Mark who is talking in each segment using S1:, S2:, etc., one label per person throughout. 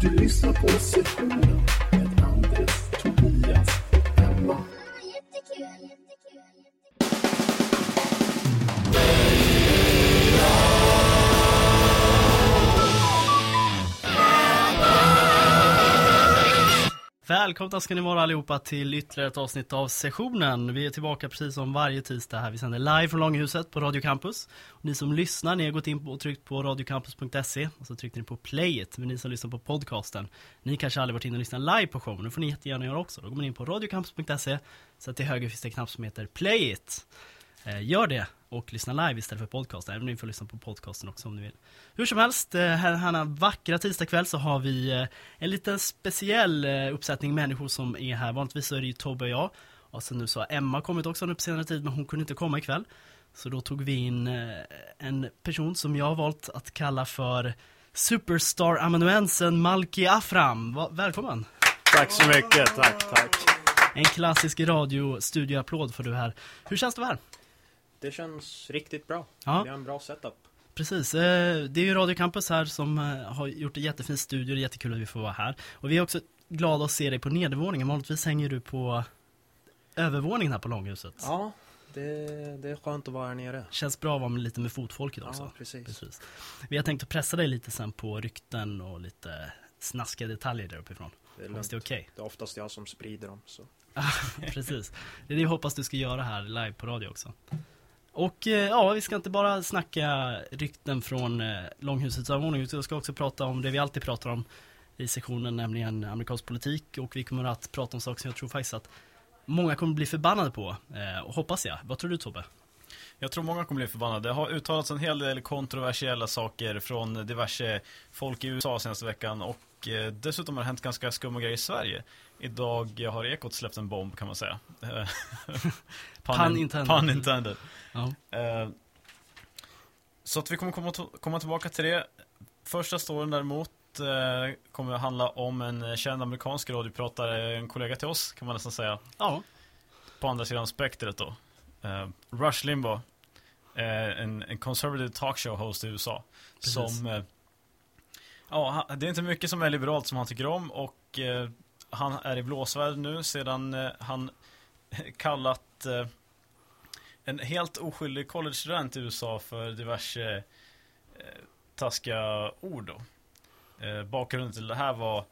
S1: Du lyssnar på sessionen med Andres, Tobias och Emma.
S2: Välkomna ska ni vara allihopa till ytterligare ett avsnitt av sessionen. Vi är tillbaka precis som varje tisdag här. Vi sänder live från Långhuset på Radio Campus. Och ni som lyssnar, ni har gått in och tryckt på radiocampus.se och så tryckte ni på playet. Men ni som lyssnar på podcasten, ni kanske aldrig varit inne och lyssnat live på showen. Det får ni jättegärna göra också. Då går man in på radiocampus.se, så till höger finns det en knapp som heter playit. it gör det och lyssna live istället för podcast, även om ni får lyssna på podcasten också om ni vill. Hur som helst, eh, här denna vackra tisdagkväll så har vi eh, en liten speciell eh, uppsättning människor som är här. Vanligtvis så är det ju Tobbe och jag. Och sen nu så har Emma kommit också nu på senare tid, men hon kunde inte komma ikväll. Så då tog vi in eh, en person som jag har valt att kalla för Superstar-amanuensen Malki Afram. Välkommen!
S3: Tack så mycket, tack, tack.
S2: En klassisk radiostudioapplåd för du här. Hur känns det här?
S3: Det känns riktigt bra.
S2: Ja.
S3: Vi har en bra setup.
S2: Precis, eh, det är ju Radio Campus här som eh, har gjort en jättefin studio, det är jättekul att vi får vara här. Och vi är också glada att se dig på nedervåningen, vanligtvis hänger du på övervåningen här på Långhuset.
S3: Ja, det, det är skönt att vara här nere.
S2: Känns bra att vara med lite med fotfolket också.
S3: Ja, precis.
S2: Precis. Vi har tänkt att pressa dig lite sen på rykten och lite snaskiga detaljer där uppifrån.
S3: Det är,
S2: det är okej.
S3: det är oftast jag som sprider dem. Så.
S2: Precis. Det är det vi hoppas du ska göra här live på radio också. Och eh, ja, vi ska inte bara snacka rykten från eh, Långhusets övervåning, utan vi ska också prata om det vi alltid pratar om i sektionen, nämligen amerikansk politik. Och vi kommer att prata om saker som jag tror faktiskt att många kommer bli förbannade på. Eh, och hoppas jag. Vad tror du Tobbe?
S4: Jag tror många kommer bli förbannade. Det har uttalats en hel del kontroversiella saker från diverse folk i USA senaste veckan och eh, dessutom har det hänt ganska skumma grejer i Sverige. Idag har Ekot släppt en bomb kan man säga. Eh,
S2: Pun intended.
S4: Pun intended.
S2: Ja.
S4: Eh, Så att vi kommer komma tillbaka till det. Första storyn däremot eh, kommer att handla om en känd amerikansk radiopratare, en kollega till oss kan man nästan säga
S2: Ja,
S4: på andra sidan spektret då. Eh, Rush Limbaugh, eh, en, en conservative talkshow host i USA.
S2: Precis.
S4: Som, eh, ja, det är inte mycket som är liberalt som han tycker om och eh, han är i blåsväder nu sedan eh, han kallat eh, en helt oskyldig college-student i USA för diverse taskiga ord då. Bakgrunden till det här var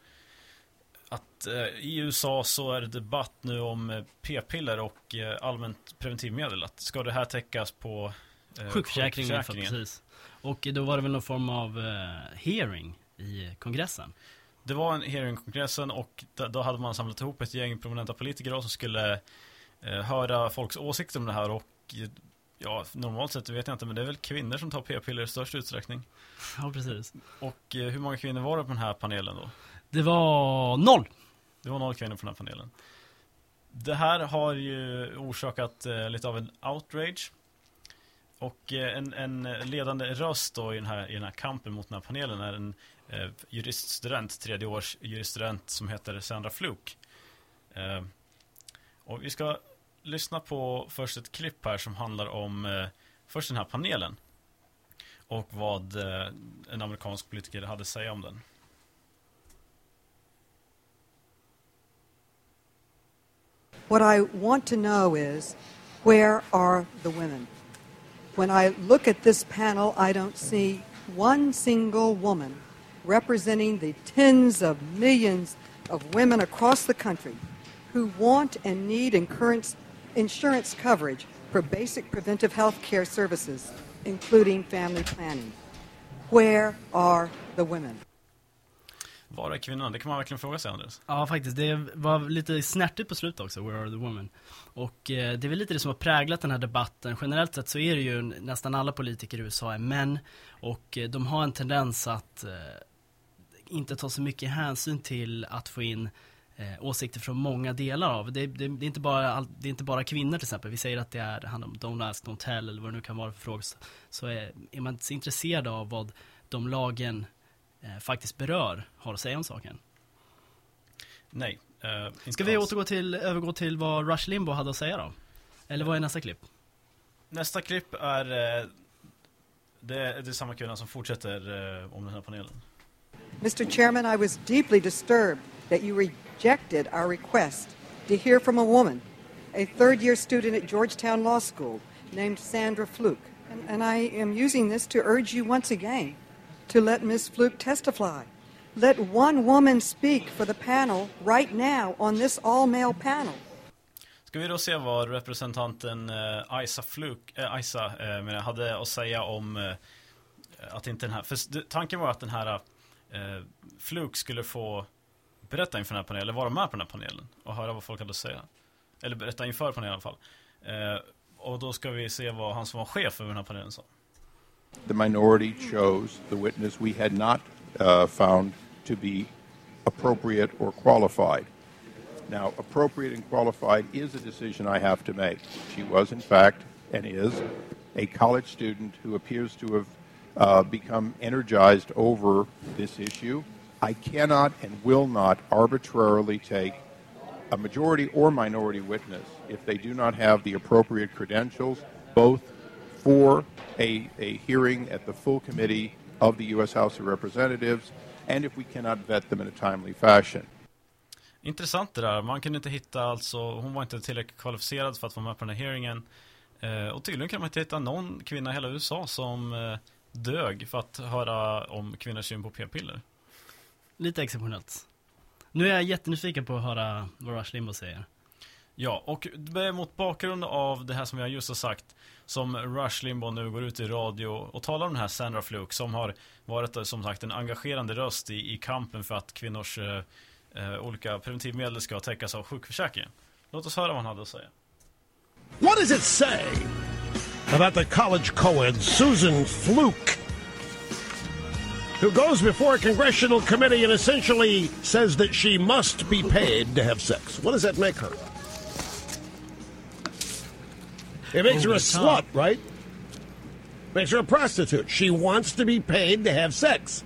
S4: att eh, i USA så är det debatt nu om eh, p-piller och eh, allmänt preventivmedel. Att ska det här täckas på eh,
S2: sjukförsäkringen. För,
S4: sjukförsäkringen?
S2: precis. Och då var det väl någon form av eh, hearing i kongressen.
S4: Det var en hearing i kongressen och då hade man samlat ihop ett gäng prominenta politiker som skulle eh, höra folks åsikter om det här och ja, normalt sett vet jag inte men det är väl kvinnor som tar p-piller i störst utsträckning.
S2: Ja, precis.
S4: Och hur många kvinnor var det på den här panelen då?
S2: Det var noll.
S4: Det var noll kvinnor på den här panelen. Det här har ju orsakat eh, lite av en outrage. Och eh, en, en ledande röst då i den, här, i den här kampen mot den här panelen är en eh, juriststudent, tredje års juriststudent som heter Sandra Fluke. Eh, och vi ska lyssna på först ett klipp här som handlar om eh, först den här panelen. Och vad eh, en amerikansk politiker hade att säga om den.
S5: What I want to know is where are the women? When I look at this panel, I don't see one single woman representing the tens of millions of women across the country who want and need insurance coverage for basic preventive health care services, including family planning. Where are the women?
S4: Var är kvinnan? Det kan man verkligen fråga sig Andres.
S2: Ja, faktiskt. Det var lite snärtigt på slutet också, Where are the women? Och eh, det är väl lite det som har präglat den här debatten. Generellt sett så är det ju nästan alla politiker i USA är män. Och eh, de har en tendens att eh, inte ta så mycket hänsyn till att få in eh, åsikter från många delar av. Det, det, det, är inte bara, det är inte bara kvinnor till exempel. Vi säger att det är, handlar om don't ask, don't tell eller vad det nu kan vara för frågor. Så är, eh, är man inte så intresserad av vad de lagen faktiskt berör har att säga om saken.
S4: Nej. Eh,
S2: Ska vi
S4: alls.
S2: återgå till, övergå till vad Rush Limbaugh hade att säga då? Eller vad är nästa klipp?
S4: Nästa klipp är... Eh, det, det är samma kvinna som fortsätter eh, om den här panelen.
S5: Mr. Chairman, I was deeply disturbed that you rejected our request to hear from a woman, a third year student at Georgetown Law School named Sandra Fluke. And, and I am using this to urge you once again to let Ms. Fluke testify. Let one woman speak for the panel right now on this all male panel.
S4: Ska vi då se vad representanten eh, Isa Fluk, eh, Isa, eh, menar, hade att säga om eh, att inte den här, för tanken var att den här eh, Fluk skulle få berätta inför den här panelen, eller vara med på den här panelen och höra vad folk hade att säga. Eller berätta inför panelen i alla fall. Eh, och då ska vi se vad han som var chef över den här panelen sa.
S6: The minority chose the witness we had not uh, found to be appropriate or qualified. Now, appropriate and qualified is a decision I have to make. She was, in fact, and is, a college student who appears to have uh, become energized over this issue. I cannot and will not arbitrarily take a majority or minority witness if they do not have the appropriate credentials, both for a, a hearing at the full committee of the U.S. House of Representatives and if we cannot vet them in a timely fashion.
S4: Intressant det där. Man kunde inte hitta alltså, hon var inte tillräckligt kvalificerad för att vara med på den här hearingen. Eh, och tydligen kan man inte hitta någon kvinna i hela USA som eh, dög för att höra om kvinnors syn på p-piller.
S2: Lite exceptionellt. Nu är jag jättenyfiken på att höra vad Rush Limbaugh säger.
S4: Ja, och mot bakgrund av det här som jag just har sagt som Rush Limbaugh nu går ut i radio och talar om den här Sandra Fluke som har varit som sagt en engagerande röst i, i kampen för att kvinnors eh, eh, olika preventivmedel ska täckas av sjukförsäkringen. Låt oss höra vad han hade att säga.
S7: What does it say about the college co-ed Susan Fluke, who goes before a congressional committee and essentially says that she must be paid to have sex? What does that make her? It makes her a
S2: top.
S7: slut, right? Makes her a prostitute. She wants to be paid to have sex.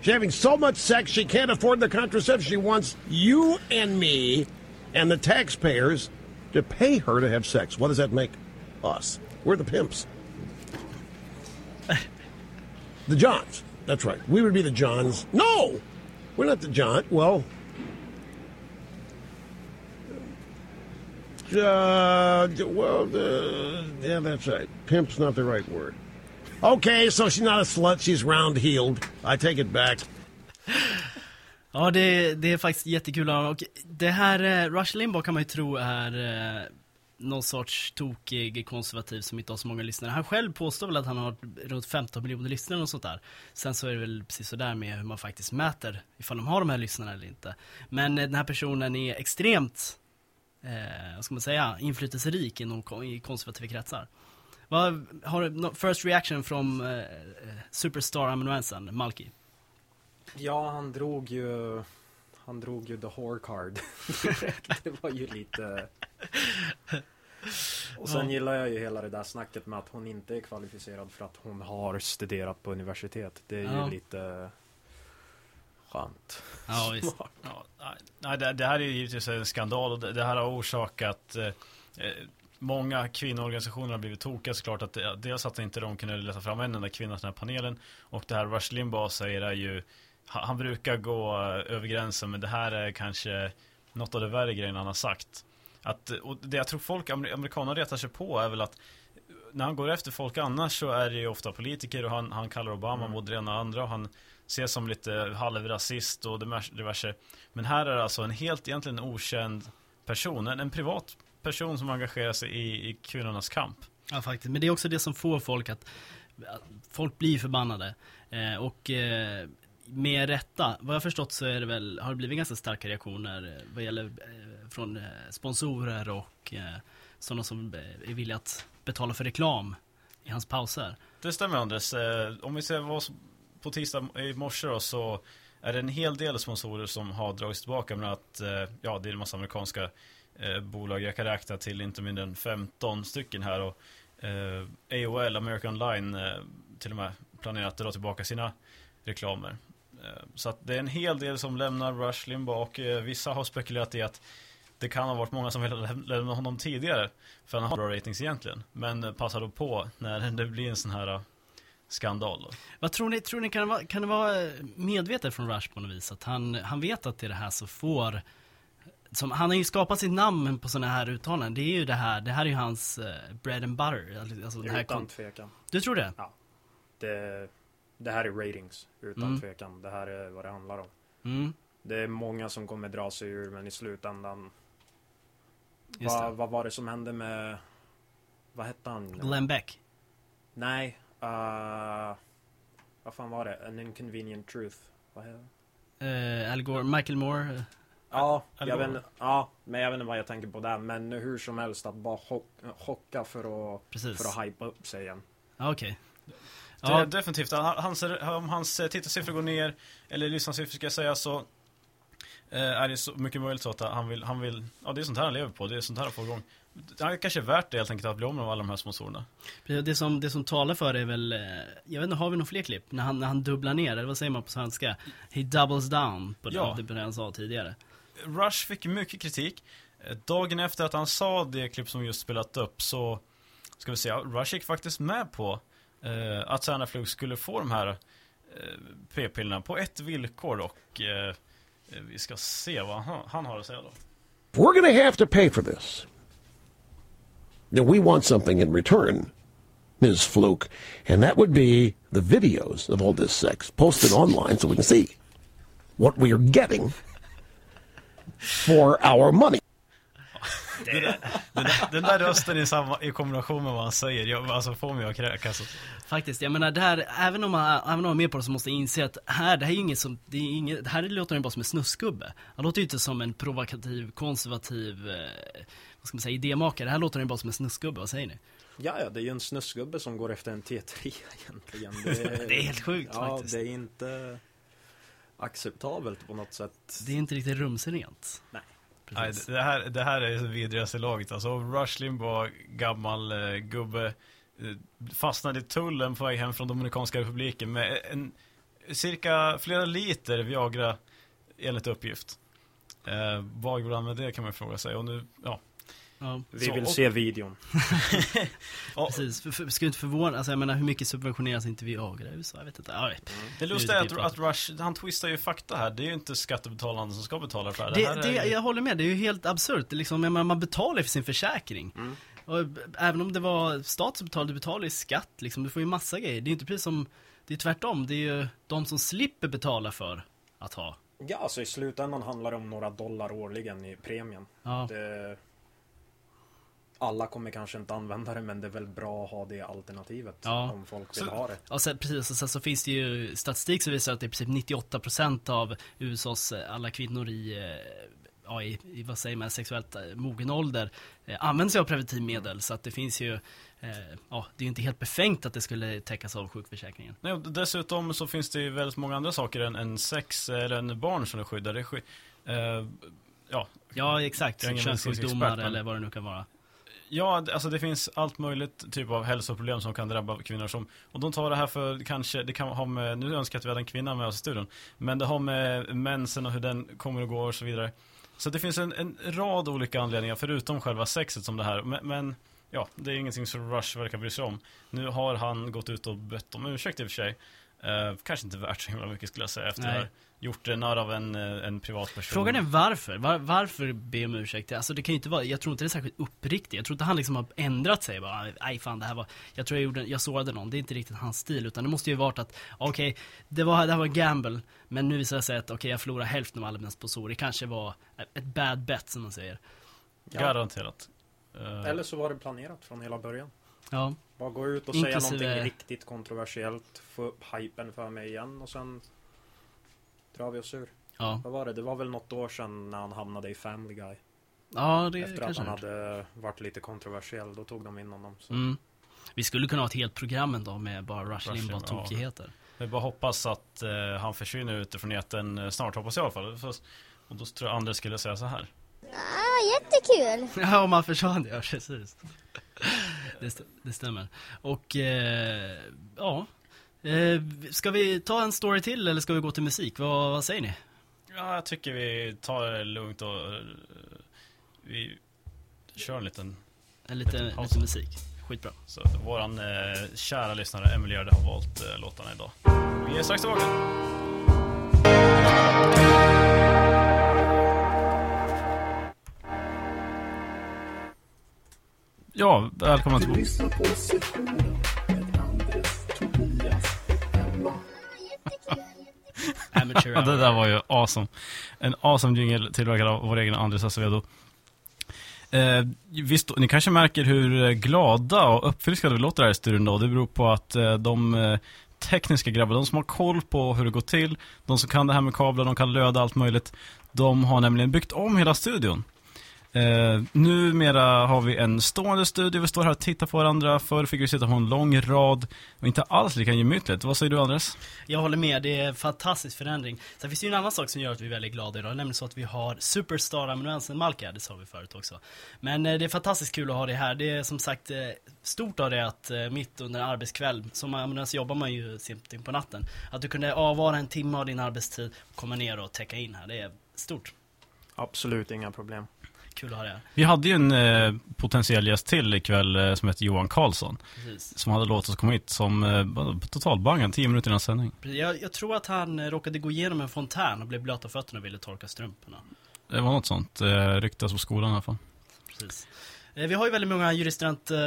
S7: She's having so much sex she can't afford the contraception. She wants you and me and the taxpayers to pay her to have sex. What does that make us? We're the pimps. the Johns. That's right. We would be the Johns. No! We're not the John. Well, uh, well, uh, yeah, that's right. Pimp's not the right word. Okay, so she's not a slut. She's round heeled. I take it back.
S2: Ja, det, det är faktiskt jättekul att höra. och det här, eh, Rush Limbaugh kan man ju tro är eh, någon sorts tokig konservativ som inte har så många lyssnare. Han själv påstår väl att han har runt 15 miljoner lyssnare och sånt där. Sen så är det väl precis sådär med hur man faktiskt mäter ifall de har de här lyssnarna eller inte. Men eh, den här personen är extremt, eh, ska man säga, inflytelserik inom i konservativa kretsar. Vad har du, no- first reaction från eh, superstar-amanuensen, Malki?
S3: Ja, han drog ju... Han drog ju the whore card. det var ju lite... Och sen gillar jag ju hela det där snacket med att hon inte är kvalificerad för att hon har studerat på universitet. Det är
S2: Ja.
S3: ju lite skönt.
S2: Ja, visst.
S4: Ja, nej, det, det här är ju givetvis en skandal och det, det här har orsakat eh, eh, Många kvinnoorganisationer har blivit tokiga såklart att det, dels att inte de kunde leta fram en enda kvinna till den här panelen och det här Rush Limbaugh säger är ju han, han brukar gå eh, över gränsen men det här är kanske något av det värre grejerna han har sagt att, och det jag tror folk, amer- amerikaner retar sig på är väl att när han går efter folk annars så är det ju ofta politiker och han, han kallar Obama både det ena och andra och han ses som lite halvrasist och diverse. Men här är det alltså en helt egentligen okänd person, en, en privat person som engagerar sig i, i kvinnornas kamp.
S2: Ja faktiskt, men det är också det som får folk att, att folk blir förbannade. Eh, och eh, med rätta, vad jag förstått så är det väl, har det blivit ganska starka reaktioner eh, vad gäller eh, från eh, sponsorer och eh, sådana som är villiga att betala för reklam i hans pauser.
S4: Det stämmer Andres. Eh, om vi ser vad som, på tisdag i morse då så är det en hel del sponsorer som har dragits tillbaka men att eh, ja, det är en massa amerikanska eh, bolag. Jag kan räkna till inte mindre än 15 stycken här och eh, AOL, American Online, eh, till och med planerar att dra tillbaka sina reklamer. Eh, så att det är en hel del som lämnar Rush Limbaugh och eh, vissa har spekulerat i att det kan ha varit många som ville lämna honom tidigare för han har bra ratings egentligen. Men eh, passar då på när det blir en sån här eh, skandal. Då.
S2: Vad tror ni, tror ni kan, det vara, kan det vara medvetet från Rush på något vis? Att han, han vet att det är det här som får som, han har ju skapat sitt namn på sådana här uttalanden. Det är ju det här, det här är ju hans eh, bread and butter. Alltså, det här
S3: Utan
S2: kon-
S3: tvekan.
S2: du tror det?
S3: Det, det här är ratings, utan
S2: Mm.
S3: tvekan. Det här är vad det handlar om.
S2: Mm,
S3: Det är många som kommer dra sig ur, men i slutändan. Vad, vad var det som hände med... Vad hette han?
S2: Glenn Beck.
S3: Nej. Uh, vad fan var det? An inconvenient truth. Vad heter det?
S2: Eh, Al Gore, Michael Moore. eh,
S3: Ja, jag vet, ja, men jag vet inte vad jag tänker på där. Men hur som helst, att bara chock, chocka för att,
S2: Precis.
S3: för att hypa upp sig igen.
S2: Ja, okej.
S4: Det
S2: Ja,
S4: är definitivt. Han- Hans, om hans tittarsiffror går ner, eller lyssnarsiffror ska jag säga, så är det så mycket möjligt så att han vill, han vill, ja det är sånt här han lever på, det är sånt här han får igång. Det är kanske värt det helt enkelt att bli av med alla de här sponsorerna.
S2: det som, det som talar för det är väl, eh, jag vet inte, har vi några fler klipp? När han, när han dubblar ner, eller vad säger man på svenska? He doubles down på
S4: Ja.
S2: det, på det han sa tidigare.
S4: Rush fick mycket kritik. Eh, Dagen efter att han sa det klipp som vi just spelat upp så ska vi se, Rush gick faktiskt med på eh, att Sanna Flug skulle få de här eh, p-pillerna på ett villkor och eh, eh, vi ska se vad han, han har att säga då.
S7: We're to have to pay for this. Now, we want something in return, Ms. Fluke, and that would be the videos of all this sex posted online so we can see what we are getting for our money.
S4: Den där, den där rösten i, samma, i kombination med vad han säger, jag, alltså får mig att kräkas.
S2: Faktiskt, jag menar det här, även om man, även om man är med på det så måste jag inse att här, det här är inget som, det är inget, det här låter ju bara som en snuskgubbe. Han låter ju inte som en provokativ, konservativ, eh, vad ska man säga, idémakare. Det här låter ju bara som en snuskgubbe, vad säger ni?
S3: Ja, ja, det är ju en snuskgubbe som går efter en T3 egentligen. Det
S2: Det är helt sjukt
S3: ja,
S2: faktiskt.
S3: det är inte acceptabelt på något sätt.
S2: Det är inte riktigt rumsrent.
S3: Nej.
S4: Nej, det här, det här är det vidrigaste laget alltså. Rush Limbaugh, gammal eh, gubbe, eh, fastnade i tullen på väg hem från Dominikanska republiken med en cirka flera liter Viagra enligt uppgift. Eh, vad gjorde han med det kan man fråga sig. Och nu, ja.
S2: Ja,
S3: Vi
S4: Så,
S3: vill
S4: och-
S3: se videon.
S2: precis. För, för, ska inte förvåna, alltså jag menar hur mycket subventioneras inte Viagra i USA? Jag vet inte. Ja,
S3: Mm.
S4: det lustiga är att, att Rush, han twistar ju fakta här. Det är ju inte skattebetalarna som ska betala för det.
S2: Det,
S4: här
S2: det,
S4: är ju-
S2: jag håller med, det är ju helt absurt. Det Liksom, jag menar, man betalar ju för sin försäkring.
S3: Mm.
S2: Och även om det var stat som betalade, du betalar ju skatt liksom. Du får ju massa grejer. Det är inte precis som, det är tvärtom. Det är ju de som slipper betala för att ha.
S3: Ja, alltså i slutändan handlar det om några dollar årligen i premien.
S2: Ja,
S3: Det... Alla kommer kanske inte använda det, men det är väl bra att ha det alternativet.
S2: Ja.
S3: Om folk
S4: Så-
S3: vill ha det.
S2: och sen, precis. Och sen så finns det ju statistik som visar att det är i princip 98% av USAs eh, alla kvinnor i, eh, ja, i, i vad säger man, sexuellt eh, mogen ålder eh, använder sig av preventivmedel. Så att det finns ju, eh, ja, det är ju inte helt befängt att det skulle täckas av sjukförsäkringen.
S4: Nej, och dessutom så finns det ju väldigt många andra saker än, än sex eller en barn som är skyddade. Eh, ja,
S2: Ja, exakt. Könssjukdomar
S4: men-
S2: eller vad det nu kan vara.
S4: Ja, det- alltså det finns allt möjligt typ av hälsoproblem som kan drabba kvinnor som Och de tar det här för kanske, det kan ha med, nu önskar jag att vi hade en kvinna med oss i studion Men det har med mensen och hur den kommer och går och så vidare. Så det finns en, en rad olika anledningar förutom själva sexet som det här. Men, men ja, det är ingenting som Rush verkar bry sig om. Nu har han gått ut och bett om ursäkt i och för sig. Eh, Kanske inte värt så himla mycket skulle jag säga efter
S2: Nej.
S4: det här Gjort det narr av en, eh, en privatperson
S2: Frågan är varför? Var, varför be om ursäkt? Alltså det kan ju inte vara, jag tror inte det är särskilt uppriktigt. Jag tror inte han liksom har ändrat sig bara, nej fan det här var, jag tror jag gjorde, jag sårade någon. Det är inte riktigt hans stil, utan det måste ju varit att, okej, det var, det här var en gamble, men nu visar det sig att, okej jag förlorar hälften av alla mina sponsorer. Det kanske var ett bad bet som man säger.
S3: Ja.
S4: Garanterat Eh,
S3: Eller så var det planerat från hela början.
S2: Ja,
S3: Bara gå ut och säga
S2: Inklusive-
S3: någonting riktigt kontroversiellt, få upp hypen för mig igen och sen drar vi oss ur.
S2: ja,
S3: Vad var det? Det var väl något år sedan när han hamnade i Family Guy.
S2: ja det
S3: Efter att han
S2: han hade.
S3: varit lite kontroversiell, då tog de in honom. Så.
S2: Mm. Vi skulle kunna ha ett helt program ändå med bara Rush
S4: Rush
S2: Limbaugh
S4: Limbaugh, ja. Jag bara hoppas att eh, han försvinner utifrån etern eh, snart, hoppas jag i alla fall. Och då tror jag Anders skulle säga så här.
S8: Ah, jättekul!
S2: Ja, om man försvann, ja precis. Det, st- det stämmer. Och, eh, ja. Eh, ska vi ta en story till eller ska vi gå till musik? Vad, vad säger ni?
S4: Ja, jag tycker vi tar det lugnt och eh, vi kör en liten...
S2: En liten,
S4: Paus.
S2: liten musik. Skitbra.
S4: Så våran eh, kära lyssnare Emily Gärde har valt eh, låtarna idag. Vi är strax tillbaka. Ja, välkomna
S1: Du
S2: Amateur
S4: hour. det där var ju awesome. En awesome jingle tillverkad av vår egen Andres Acevedo. Eh, visst, ni kanske märker hur glada och uppfriskade vi låter här i studion då. Det beror på att eh, de eh, tekniska grabbarna, de som har koll på hur det går till, de som kan det här med kablar, de kan löda allt möjligt. De har nämligen byggt om hela studion. Eh, numera har vi en stående studio, vi står här och tittar på varandra. Förr fick vi sitta på en lång rad och inte alls lika gemytligt. Vad säger du Andres?
S2: Jag håller med, det är en fantastisk förändring. Sen finns det ju en annan sak som gör att vi är väldigt glada idag, nämligen så att vi har superstar-amanuensen Malka, det sa vi förut också. Men eh, det är fantastiskt kul att ha det här. Det är som sagt eh, stort av det att eh, mitt under en arbetskväll, som amanuens jobbar man ju sent in på natten, att du kunde avvara en timme av din arbetstid och komma ner och täcka in här. Det är stort.
S3: Absolut inga problem.
S2: Kul att ha det.
S4: Vi hade ju en eh, potentiell gäst till ikväll eh, som heter Johan Karlsson.
S2: Precis.
S4: Som hade låtit oss komma hit som eh, totalbangen, 10 minuter innan sändning.
S2: Jag, jag tror att han eh, råkade gå igenom en fontän och blev blöt av fötterna och ville torka strumporna.
S4: Det var något sånt, eh, ryktas på skolan i alla fall.
S2: Precis. Eh, Vi har ju väldigt många juriststudent eh,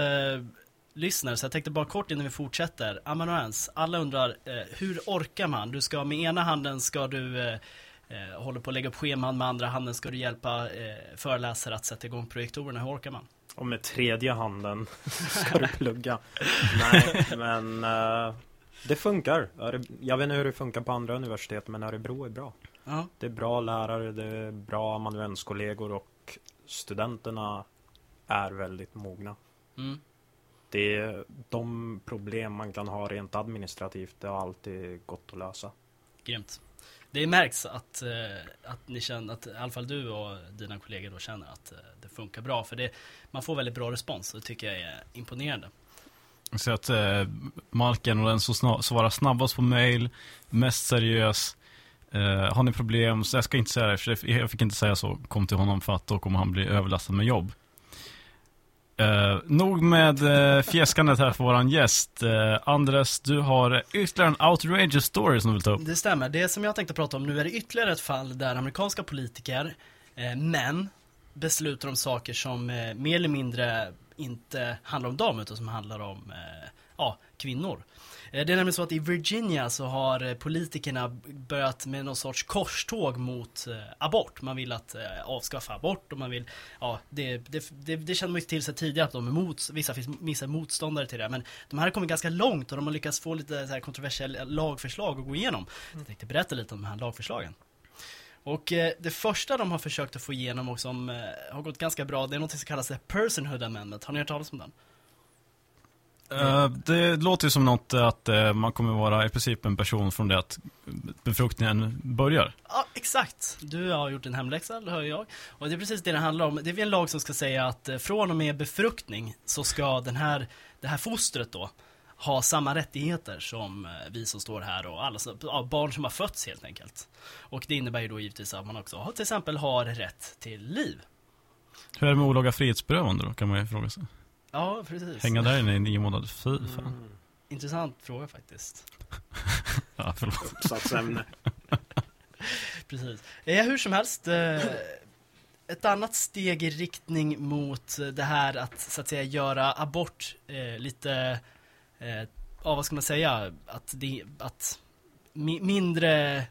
S2: lyssnare, så jag tänkte bara kort innan vi fortsätter. Amanuens, alla undrar, eh, hur orkar man? Du ska med ena handen ska du eh, eh, hålla på att lägga upp scheman, med andra handen ska du hjälpa eh, föreläsare att sätta igång projektorerna. Hur orkar man?
S3: Och med tredje handen ska du plugga. Nej, men eh, det funkar. Jag vet inte hur det funkar på andra universitet, men Örebro är bra.
S2: Ja,
S3: Det är bra lärare, det är bra amanuenskollegor och studenterna är väldigt mogna.
S2: mm.
S3: Det är de problem man kan ha rent administrativt, det har alltid gått att lösa.
S2: grymt. Det märks att, eh, att ni känner, att i alla fall du och dina kollegor då känner att eh, det funkar bra. För det, man får väldigt bra respons och det tycker jag är imponerande.
S4: Så att eh, Malken och den som svarar snabbast på mail, mest seriös. Eh, har ni problem, så jag ska inte säga det, för jag fick inte säga så, kom till honom för att då kommer han bli överlastad med jobb. Eh, nog med eh, fjäskandet här för våran gäst. Eh, Andres, du har ytterligare en outrageous story som du vill ta upp.
S2: Det stämmer. Det som jag tänkte prata om nu är det ytterligare ett fall där amerikanska politiker, eh, män, beslutar om saker som eh, mer eller mindre inte handlar om dem utan som handlar om eh, ja, kvinnor. Eh, det är nämligen så att i Virginia så har eh, politikerna börjat med någon sorts korståg mot eh, abort. Man vill att avskaffa abort och man vill, ja det, det, det, det känner man ju till sig tidigare att de är mot, vissa finns motståndare till det. Men de här har kommit ganska långt och de har lyckats få lite så här kontroversiella lagförslag att gå igenom. Jag tänkte berätta lite om de här lagförslagen. Och eh, det första de har försökt att få igenom och som eh, har gått ganska bra, det är något som kallas the personhood amendment. Har ni hört talas om den?
S4: Eh, det låter ju som något att eh, man kommer vara i princip en person från det att befruktningen börjar.
S2: Ja, exakt. Du har gjort en hemläxa, det hör jag. Och det är precis det det handlar om. Det är en lag som ska säga att eh, från och med befruktning så ska den här, det här fostret då ha samma rättigheter som vi som står här och alla som, ja, barn som har fötts helt enkelt. Och det innebär ju då givetvis att man också till exempel har rätt till liv.
S4: Hur är det med olaga frihetsberövande då, kan man ju fråga sig.
S2: Ja, precis.
S4: Hänga där inne i nio månader, fy fan.
S3: Mm.
S2: Intressant fråga faktiskt.
S4: Ja, förlåt.
S3: Uppsatsämne.
S2: Precis. Eh, hur som helst. Eh, ett annat steg i riktning mot det här att så att säga göra abort eh, lite, eh, ja vad ska man säga, att, det, att mi, mindre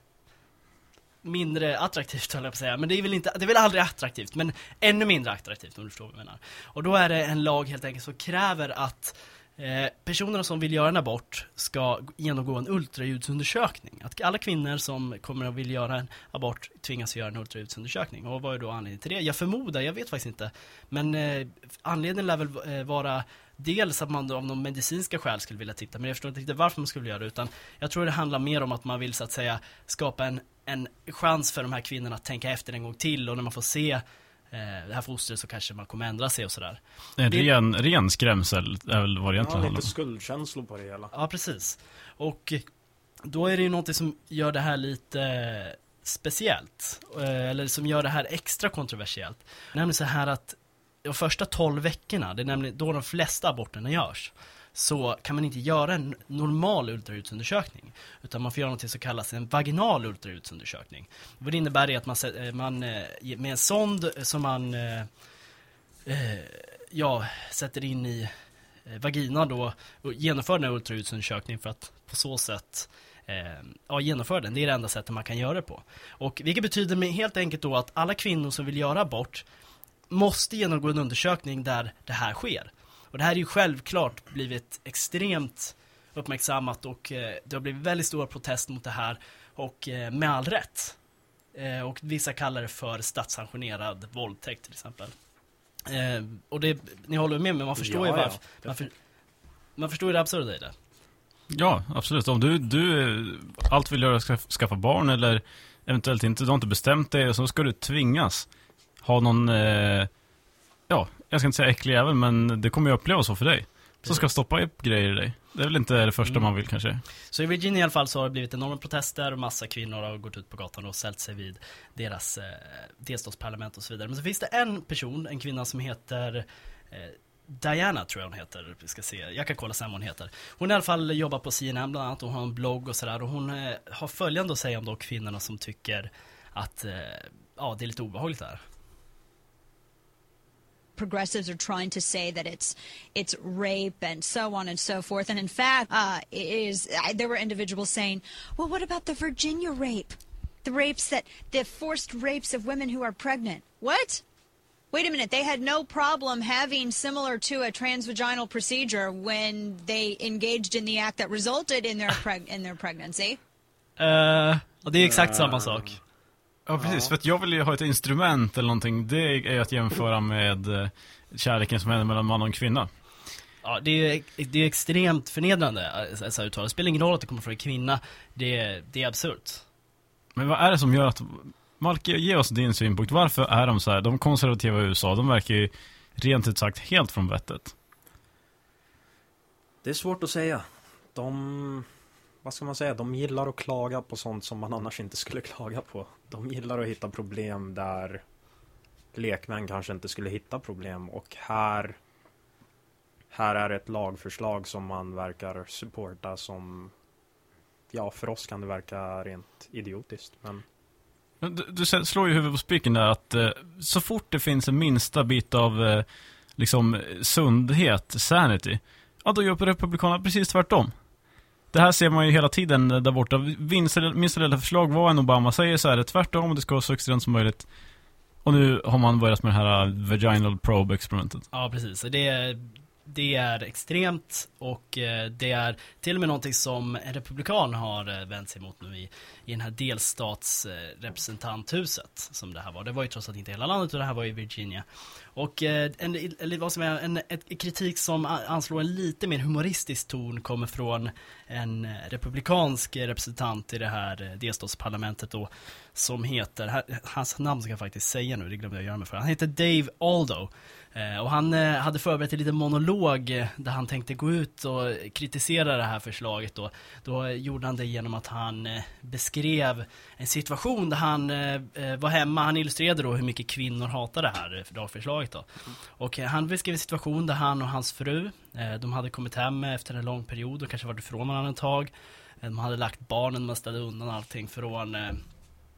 S2: mindre attraktivt höll jag på att säga, men det är väl inte, det är väl aldrig attraktivt, men ännu mindre attraktivt om du förstår vad jag menar. Och då är det en lag helt enkelt som kräver att Eh, personerna som vill göra en abort ska genomgå en ultraljudsundersökning. Att alla kvinnor som kommer att vilja göra en abort tvingas göra en ultraljudsundersökning. Och vad är då anledningen till det? Jag förmodar, jag vet faktiskt inte. Men eh, anledningen lär väl eh, vara dels att man då av någon medicinska skäl skulle vilja titta, men jag förstår inte riktigt varför man skulle göra det, utan jag tror det handlar mer om att man vill så att säga skapa en, en chans för de här kvinnorna att tänka efter en gång till och när man får se eh, det här fostret så kanske man kommer ändra sig och sådär.
S4: En
S2: Det-
S4: ren, ren skrämsel är väl vad det
S3: Ja,
S4: egentligen handlar
S3: lite
S4: om.
S3: skuldkänslor på det hela.
S2: Ja, precis. Och då är det ju någonting som gör det här lite speciellt. eh, Eller som gör det här extra kontroversiellt. Nämligen så här att de första 12 veckorna, det är nämligen då de flesta aborterna görs, så kan man inte göra en normal ultraljudsundersökning. Utan man får göra något som kallas en vaginal ultraljudsundersökning. Vad det innebär är att man, eh, man eh, med en sond som man eh, eh ja, sätter in i vaginan vagina då och genomför den här ultraljudsundersökningen för att på så sätt eh, ja, genomföra den. Det är det enda sättet man kan göra det på. Och vilket betyder helt enkelt då att alla kvinnor som vill göra abort måste genomgå en undersökning där det här sker. Och det här är ju självklart blivit extremt uppmärksammat och eh, det har blivit väldigt stora protester mot det här och eh, med all rätt. Eh, och vissa kallar det för statssanktionerad våldtäkt till exempel. Och det, ni håller med mig, man förstår
S3: Ja,
S2: ju
S3: ja,
S2: varför. Man, för, man förstår ju det absurda i det.
S4: Ja, absolut. Om du, du allt vill göra ska skaffa barn eller eventuellt inte, du har inte bestämt dig och så ska du tvingas ha någon, eh, ja, jag ska inte säga äcklig jävel, men det kommer ju upplevas så för dig. Som ska stoppa upp grejer i dig. Det är väl inte det första
S2: Mm.
S4: man vill kanske.
S2: Så i Virginia i alla fall så har det blivit enorma protester och massa kvinnor har gått ut på gatan och ställt sig vid deras eh, delstatsparlament och så vidare. Men så finns det en person, en kvinna som heter eh, Diana tror jag hon heter, vi ska se, jag kan kolla sen vad hon heter. Hon i alla fall jobbar på CNN bland annat och har en blogg och sådär och hon eh, har följande att säga om de kvinnorna som tycker att, eh, ja det är lite obehagligt där.
S9: Progressives are trying to say that it's it's rape and so on and so forth. And in fact, uh, it is I, there were individuals saying, "Well, what about the Virginia rape? The rapes that the forced rapes of women who are pregnant? What? Wait a minute. They had no problem having similar to a transvaginal procedure when they engaged in the act that resulted in their preg- in their pregnancy."
S2: Och det är exakt samma sak.
S4: Ja, precis. För att jag vill ju ha ett instrument eller någonting. Det är ju att jämföra med eh, kärleken som händer mellan man och kvinna.
S2: Ja, det är, det är extremt förnedrande, alltså, uttal. Det spelar ingen roll att det kommer från en kvinna. Det, är- det är absurt.
S4: Men vad är det som gör att... Malke, ge oss din synpunkt. Varför är de så här? De konservativa i USA, de verkar ju rent ut sagt helt från vettet.
S3: Det är svårt att säga. De, vad ska man säga, de gillar att klaga på sånt som man annars inte skulle klaga på. De gillar att hitta problem där lekmän kanske inte skulle hitta problem och här här är ett lagförslag som man verkar supporta som ja, för oss kan det verka rent idiotiskt. Men
S4: Du, du slår ju huvudet på spiken där att eh, så fort det finns en minsta bit av eh, liksom sundhet, sanity, ja då gör Republikanerna precis tvärtom. Det här ser man ju hela tiden där borta. Minsta, lilla förslag vad än Obama säger så är det tvärtom, det ska vara så extremt som möjligt. Och nu har man börjat med det här vaginal probe-experimentet.
S2: Ja, precis. Det är, det är extremt och eh, det är till och med någonting som en republikan har eh, vänt sig mot nu i, i den här delstatsrepresentanthuset som det här var. Det var ju trots allt inte hela landet och det här var ju Virginia. Och eh, en, eller vad som är en en kritik som anslår en lite mer humoristisk ton kommer från en republikansk representant i det här delstatsparlamentet då som heter, hans namn ska jag faktiskt säga nu, det glömde jag göra mig för. Han heter Dave Aldo. Eh, och han eh, hade förberett en liten monolog eh, där han tänkte gå ut och kritisera det här förslaget då. Då gjorde han det genom att han beskrev en situation där han var hemma. Han illustrerade då hur mycket kvinnor hatar det här lagförslaget då. Och han beskrev en situation där han och hans fru, de hade kommit hem efter en lång period och kanske varit ifrån varandra ett tag. De hade lagt barnen, man ställde undan allting från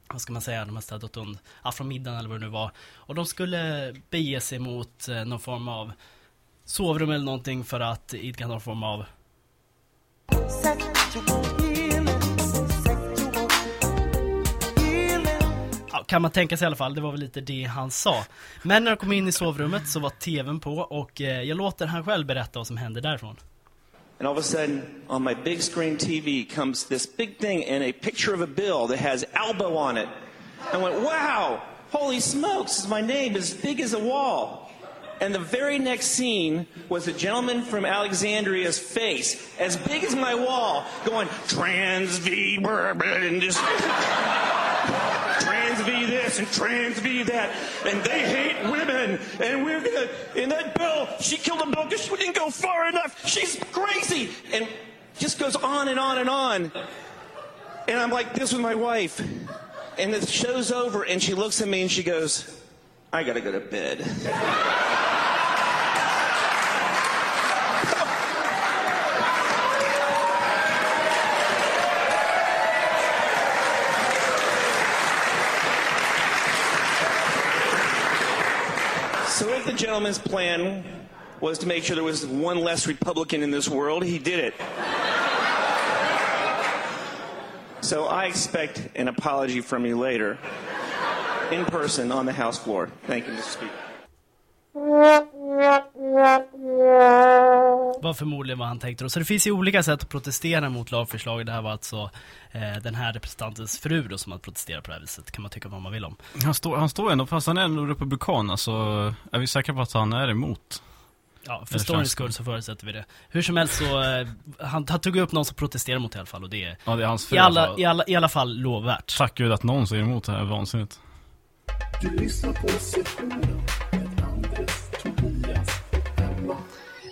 S2: vad ska man säga, de har städat undan, ja, från middagen eller vad det nu var. Och de skulle bege sig mot eh, någon form av sovrum eller någonting för att idka någon form av Ja, kan man tänka sig i alla fall, det var väl lite det han sa. Men när de kom in i sovrummet så var tvn på och eh, jag låter han själv berätta vad som hände därifrån.
S10: And all of a sudden, on my big screen TV comes this big thing and a picture of a bill that has Albo on it. I went, wow, holy smokes, my name is big as a wall. And the very next scene was a gentleman from Alexandria's face, as big as my wall, going, trans V, and just trans V this and trans be that, and they hate women, and we're gonna, in that bill, she killed a bill because she didn't go far enough. She's crazy, and just goes on and on and on. And I'm like this with my wife, and the show's over, and she looks at me and she goes, "I gotta go to bed." gentleman's plan was to make sure there was one less Republican in this world, he did it. So I expect an apology from you later, in person on the House floor. Thank you, Mr. Speaker.
S2: Var förmodligen vad han tänkte då. Så det finns ju olika sätt att protestera mot lagförslaget. Det här var alltså eh, den här representantens fru då som hade protesterat på det här viset. Kan man tycka vad man vill om.
S4: Han står, han står ändå, fast han är ändå republikan, alltså är vi säkra på att han är emot?
S2: Ja, för storyns skull så förutsätter vi det. Hur som helst så, eh, han, han tog upp någon som protesterar mot det i alla fall och det är
S4: Ja, det är hans fru
S2: i alla,
S4: alltså.
S2: i alla, i alla fall lovvärt.
S4: Tack gud att någon säger emot det här, vansinnigt.
S1: Du lyssnar på sessionen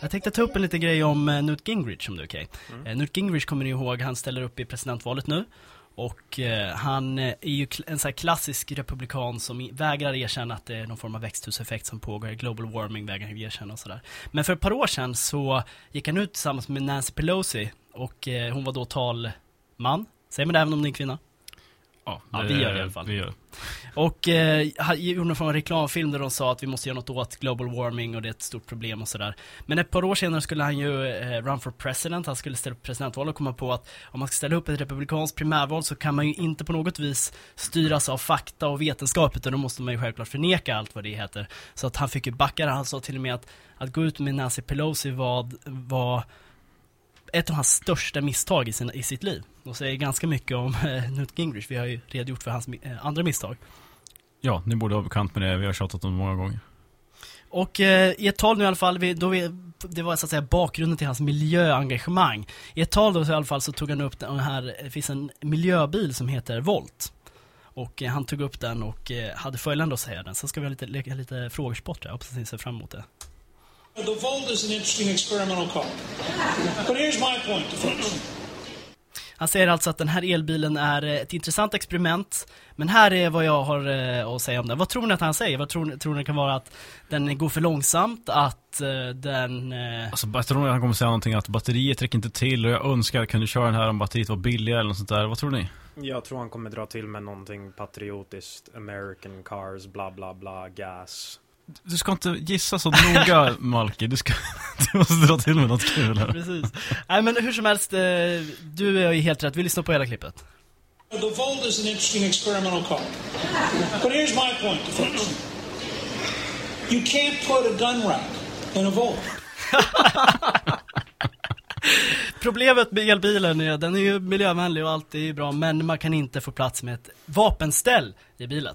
S2: Jag tänkte ta upp en liten grej om eh, Newt Gingrich om det är okej. Eh, Newt Gingrich kommer ni ihåg, han ställer upp i presidentvalet nu. Och eh, han eh, är ju en sån här klassisk republikan som vägrar erkänna att det är någon form av växthuseffekt som pågår, global warming vägrar han erkänna och sådär. Men för ett par år sedan så gick han ut tillsammans med Nancy Pelosi och eh, hon var då talman. Säger man det även om det är en kvinna?
S4: Ja,
S2: Ja, vi gör det i alla fall.
S4: Vi gör det.
S2: Och eh, gjorde någon form av reklamfilm där de sa att vi måste göra något åt global warming och det är ett stort problem och sådär. Men ett par år senare skulle han ju eh, run for president, han skulle ställa upp presidentval och komma på att om man ska ställa upp ett republikanskt primärval så kan man ju inte på något vis styras av fakta och vetenskap utan då måste man ju självklart förneka allt vad det heter. Så att han fick ju backa det, han sa till och med att, att gå ut med Nancy Pelosi var, var ett av hans största misstag i, sina, i sitt liv. Och säger ganska mycket om eh, Newt Gingrich, vi har ju redogjort för hans eh, andra misstag.
S4: Ja, ni borde vara bekant med det, vi har tjatat om det många gånger.
S2: Och eh, i ett tal nu i alla fall, vi, då vi, det var så att säga bakgrunden till hans miljöengagemang. I ett tal då så i alla fall så tog han upp den här, det finns en miljöbil som heter Volt. Och eh, han tog upp den och eh, hade följande att säga den. Sen ska vi ha lite, leka lite frågesport här, jag hoppas att ni ser fram emot det.
S11: The Volt is an interesting experimental car. But here's my point to folks.
S2: Han säger alltså att den här elbilen är eh, ett intressant experiment, men här är vad jag har eh, att säga om den. Vad tror ni att han säger? Vad tror, ni- tror ni kan vara att den går för långsamt, att eh, den...
S4: Alltså, jag tror att han kommer säga någonting att batteriet räcker inte till och jag önskar att jag kunde köra den här om batteriet var billigare eller något sånt där. Vad tror ni?
S3: Jag tror han kommer dra till med någonting patriotiskt. American cars, bla bla bla, gas.
S4: Du ska inte gissa så noga, Malki. Du, ska, du måste dra till med något kul här.
S2: Precis. Nej men hur som helst, eh, du är ju helt rätt. Vi lyssnar på hela klippet.
S11: The Volt is an interesting experimental car. But here's my point folks. You can't put a gun rack in a Volt.
S2: Problemet med elbilen är den är ju miljövänlig och allt är ju bra, men man kan inte få plats med ett vapenställ i bilen.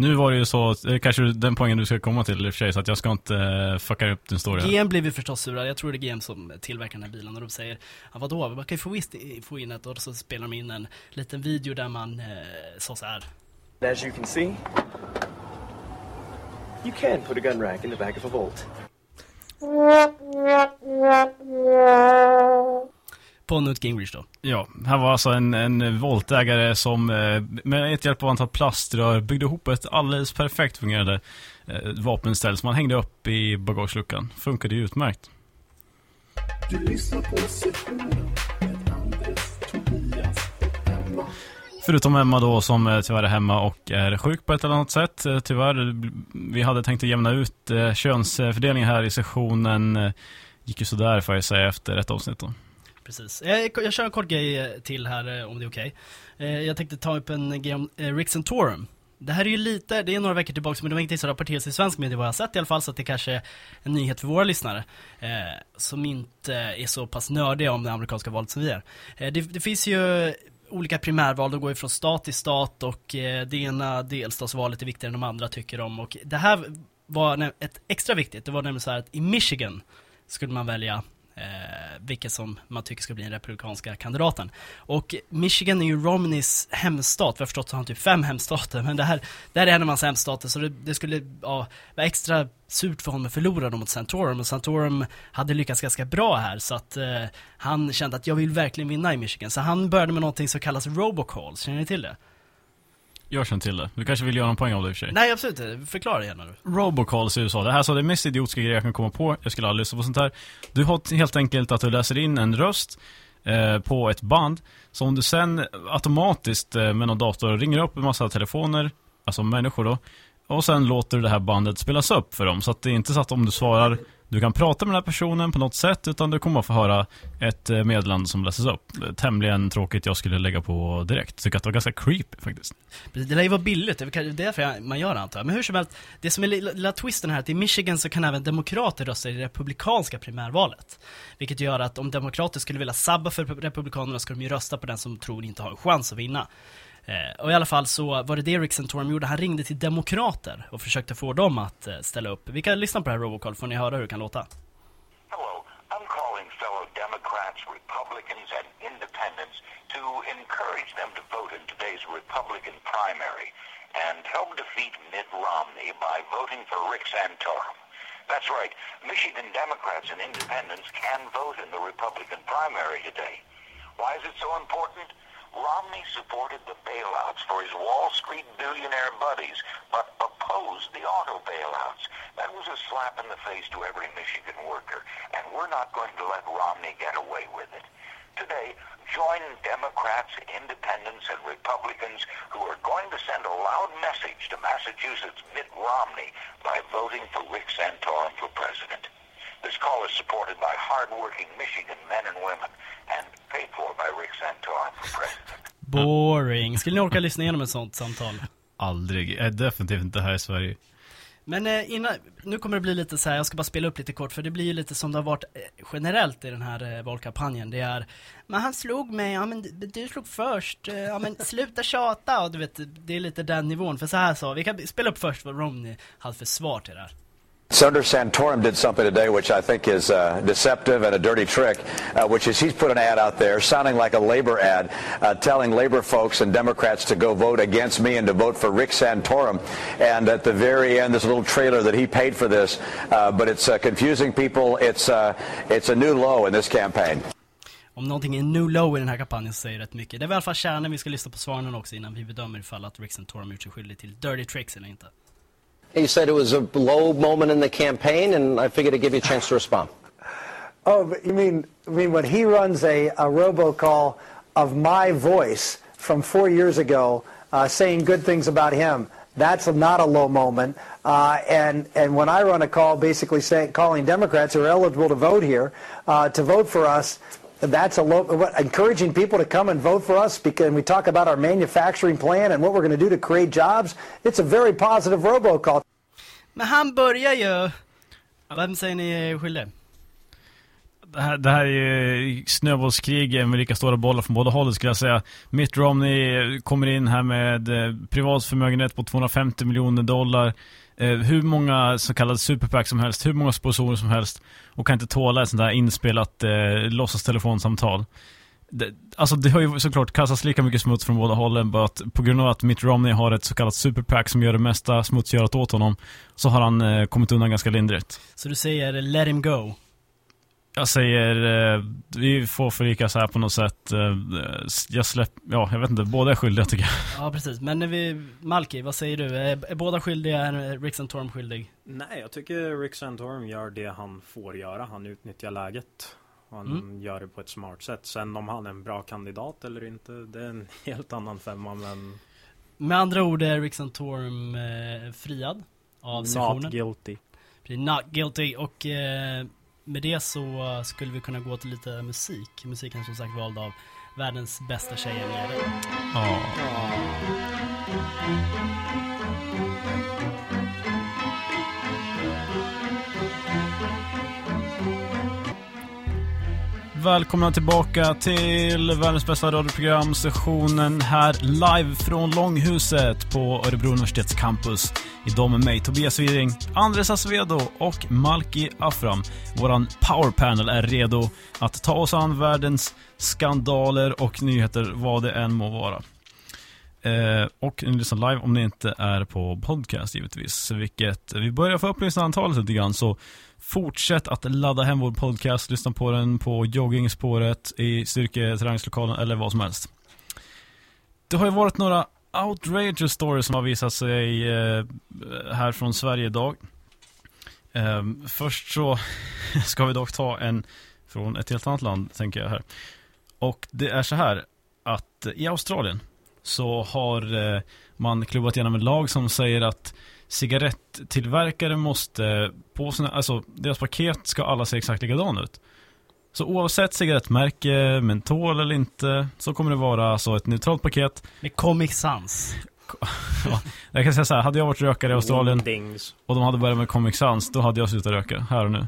S4: Nu var det ju så, är kanske den poängen du ska komma till i och för sig, så att jag ska inte uh, fucka upp din story.
S2: GM blir vi förstås sura. Jag tror det är GM som tillverkar den här bilen och de säger ja, vadå, man kan ju få, visst få in ett och så spelar de in en liten video där man eh, sa så här.
S12: As you can see, you can put a gun rack in the back of a Volt.
S2: På Newt Gingrich då.
S4: Ja, här var alltså en, en voltägare som eh, med ett hjälp av antal plaströr byggde ihop ett alldeles perfekt fungerande eh, vapenställ som man hängde upp i bagageluckan. Funkade ju utmärkt.
S1: Du lyssnar på sessionen med Anders, Tobias och Emma.
S4: Förutom Emma då som tyvärr är hemma och är sjuk på ett eller annat sätt. Eh, Tyvärr, vi hade tänkt att jämna ut könsfördelningen här i sessionen. Gick ju sådär får jag säga efter ett avsnitt då.
S2: Precis. Jag, jag kör en kort grej eh, till här eh, om det är okej. Okay. Jag tänkte ta upp en grej om eh, Rick Santorum. Det här är ju lite, det är några veckor tillbaka men det var ingenting som rapporteras i svensk media vad jag har sett i alla fall så att det kanske är en nyhet för våra lyssnare. Eh, som inte är så pass nördiga om det amerikanska valet som vi är. Eh, det, det finns ju olika primärval, de går ju från stat till stat och eh, det ena delstatsvalet är viktigare än de andra tycker de och det här var ett extra viktigt, det var nämligen så här att i Michigan skulle man välja eh, vilket som man tycker ska bli den republikanska kandidaten. Och Michigan är ju Romneys hemstat, vad jag har förstått så har han typ fem hemstater, men det här, det här är en av hans hemstater så det, det skulle ja, vara extra surt för honom att förlora dem mot Santorum och Santorum hade lyckats ganska bra här så att eh, han kände att jag vill verkligen vinna i Michigan. Så han började med någonting som kallas robocalls, känner ni till det?
S4: Jag känner till det. Du kanske vill göra någon poäng av det i och för sig.
S2: Nej absolut inte, förklara gärna du.
S4: Robocalls i USA. Det här är så det mest idiotiska grejer jag kan komma på. Jag skulle aldrig lyssna på sånt här. Du har helt enkelt att du läser in en röst eh, på ett band som du sen automatiskt eh, med någon dator ringer upp en massa telefoner, alltså människor då, och sen låter du det här bandet spelas upp för dem. Så att det är inte så att om du svarar du kan prata med den här personen på något sätt, utan du kommer att få höra ett eh, meddelande som läses upp. Tämligen tråkigt jag skulle lägga på direkt. Tycker att det var ganska creepy faktiskt.
S2: Det lär ju vara billigt, det är därför man gör det antar jag. Men hur som helst, det som är lilla, twisten här, att i Michigan så kan även demokrater rösta i det republikanska primärvalet. Vilket gör att om demokrater skulle vilja sabba för republikanerna ska de ju rösta på den som tror inte har en chans att vinna. Eh, och i alla fall så var det det Rick Santorum gjorde, han ringde till demokrater och försökte få dem att eh, ställa upp. Vi kan lyssna på det här Robocall, får ni höra hur det kan låta.
S13: Hello, I'm calling fellow Democrats, Republicans, and independents to encourage them to vote in today's Republican primary and help defeat Mitt Romney by voting for Rick Santorum. That's right. Michigan Democrats and independents can vote in the Republican primary today. Why is it so important? Romney supported the bailouts for his Wall Street billionaire buddies, but opposed the auto bailouts. That was a slap in the face to every Michigan worker, and we're not going to let Romney get away with it. Today, join Democrats, independents, and Republicans who are going to send a loud message to Massachusetts Mitt Romney by voting for Rick Santorum for president. This call is supported by hardworking Michigan men and women and paid for by Rick Santorum for president.
S2: Boring. Skulle ni orka lyssna igenom ett sånt samtal?
S4: Aldrig. Eh, definitivt inte här i Sverige.
S2: Men eh, innan, nu kommer det bli lite så här, jag ska bara spela upp lite kort för det blir ju lite som det har varit eh, generellt i den här valkampanjen. Det är, men han slog mig, ja men du, slog först, ja men sluta tjata och du vet, det är lite den nivån. För så här sa, vi kan spela upp först vad Romney hade för svar till det här.
S14: Senator Santorum did something today which I think is uh, deceptive and a dirty trick, uh, which is he's put an ad out there sounding like a labor ad, uh, telling labor folks and Democrats to go vote against me and to vote for Rick Santorum. And at the very end, there's a little trailer that he paid for this, uh, but it's uh, confusing people. It's, uh, it's a new low in this campaign.
S2: Om någonting är new low i den här kampanjen säger rätt mycket. Det är väl kärnan, vi ska lyssna på svaren också innan vi bedömer ifall att Rick Santorum gjort sig skyldig till dirty tricks eller inte.
S15: You said it was a low moment in the campaign, and I figured I'd give you a chance to respond.
S16: Oh, you mean, I mean when he runs a, a robocall of my voice from four years ago uh, saying good things about him, that's not a low moment. Uh, and, and when I run a call basically saying, calling Democrats who are eligible to vote here uh, to vote for us, that's a low, encouraging people to come and vote for us because we talk about our manufacturing plan and what we're going to do to create jobs. It's a very positive robocall.
S2: Men han börjar ju... Vem säger ni är skyldig?
S4: Det här, det här är ju snöbollskrig med lika stora bollar från båda hållen skulle jag säga. Mitt Romney kommer in här med eh, privat förmögenhet på 250 miljoner dollar. Eh, hur många så kallade superpack som helst, hur många sponsorer som helst. Och kan inte tåla ett sånt där inspelat eh, låtsastelefonsamtal. Det, alltså det har ju såklart kastats lika mycket smuts från båda hållen, bara att på grund av att Mitt Romney har ett så kallat superpack som gör det mesta smutsgörat åt honom, så har han eh, kommit undan ganska lindrigt.
S2: Så du säger let him go?
S4: Jag säger, eh, vi får förlika så här på något sätt. Eh, jag släpp, ja, jag vet inte, båda är skyldiga tycker jag.
S2: Ja, precis. Men när vi, Malki, vad säger du? Är, är båda skyldiga? Är Rick Santorum skyldig?
S3: Nej, jag tycker Rick Santorum gör det han får göra. Han utnyttjar läget. Han
S2: Mm.
S3: gör det på ett smart sätt. Sen om han är en bra kandidat eller inte, det är en helt annan femma. Men
S2: Med andra ord är Rick Santorum eh, friad av
S3: not
S2: sessionen.
S3: guilty.
S2: Precis, Not guilty. Och eh, med det så eh, skulle vi kunna gå till lite musik. Musiken som sagt vald av världens bästa tjejer med
S4: Ja. Välkomna tillbaka till världens bästa radioprogram, sessionen här live från Långhuset på Örebro universitets campus. Idag med mig Tobias Wiring, Andres Acevedo och Malki Afram. Våran powerpanel är redo att ta oss an världens skandaler och nyheter, vad det än må vara. Eh, och ni lyssnar live om ni inte är på podcast givetvis, vilket vi börjar få upp lyssnarantalet lite grann, så fortsätt att ladda hem vår podcast, lyssna på den på joggingspåret, i styrketräningslokalen eller vad som helst. Det har ju varit några outrageous stories som har visat sig eh, här från Sverige idag. Ehm, först så ska vi dock ta en från ett helt annat land, tänker jag här. Och det är så här att eh, i Australien så har eh, man klubbat igenom en lag som säger att cigarettillverkare måste på sina, alltså deras paket ska alla se exakt likadana ut. Så oavsett cigarettmärke, mentol eller inte, så kommer det vara alltså ett neutralt paket.
S2: Med Comic Sans.
S4: ja, jag kan säga så här, hade jag varit rökare i Australien
S3: Wingdings.
S4: och de hade börjat med Comic Sans, då hade jag slutat röka, här och nu.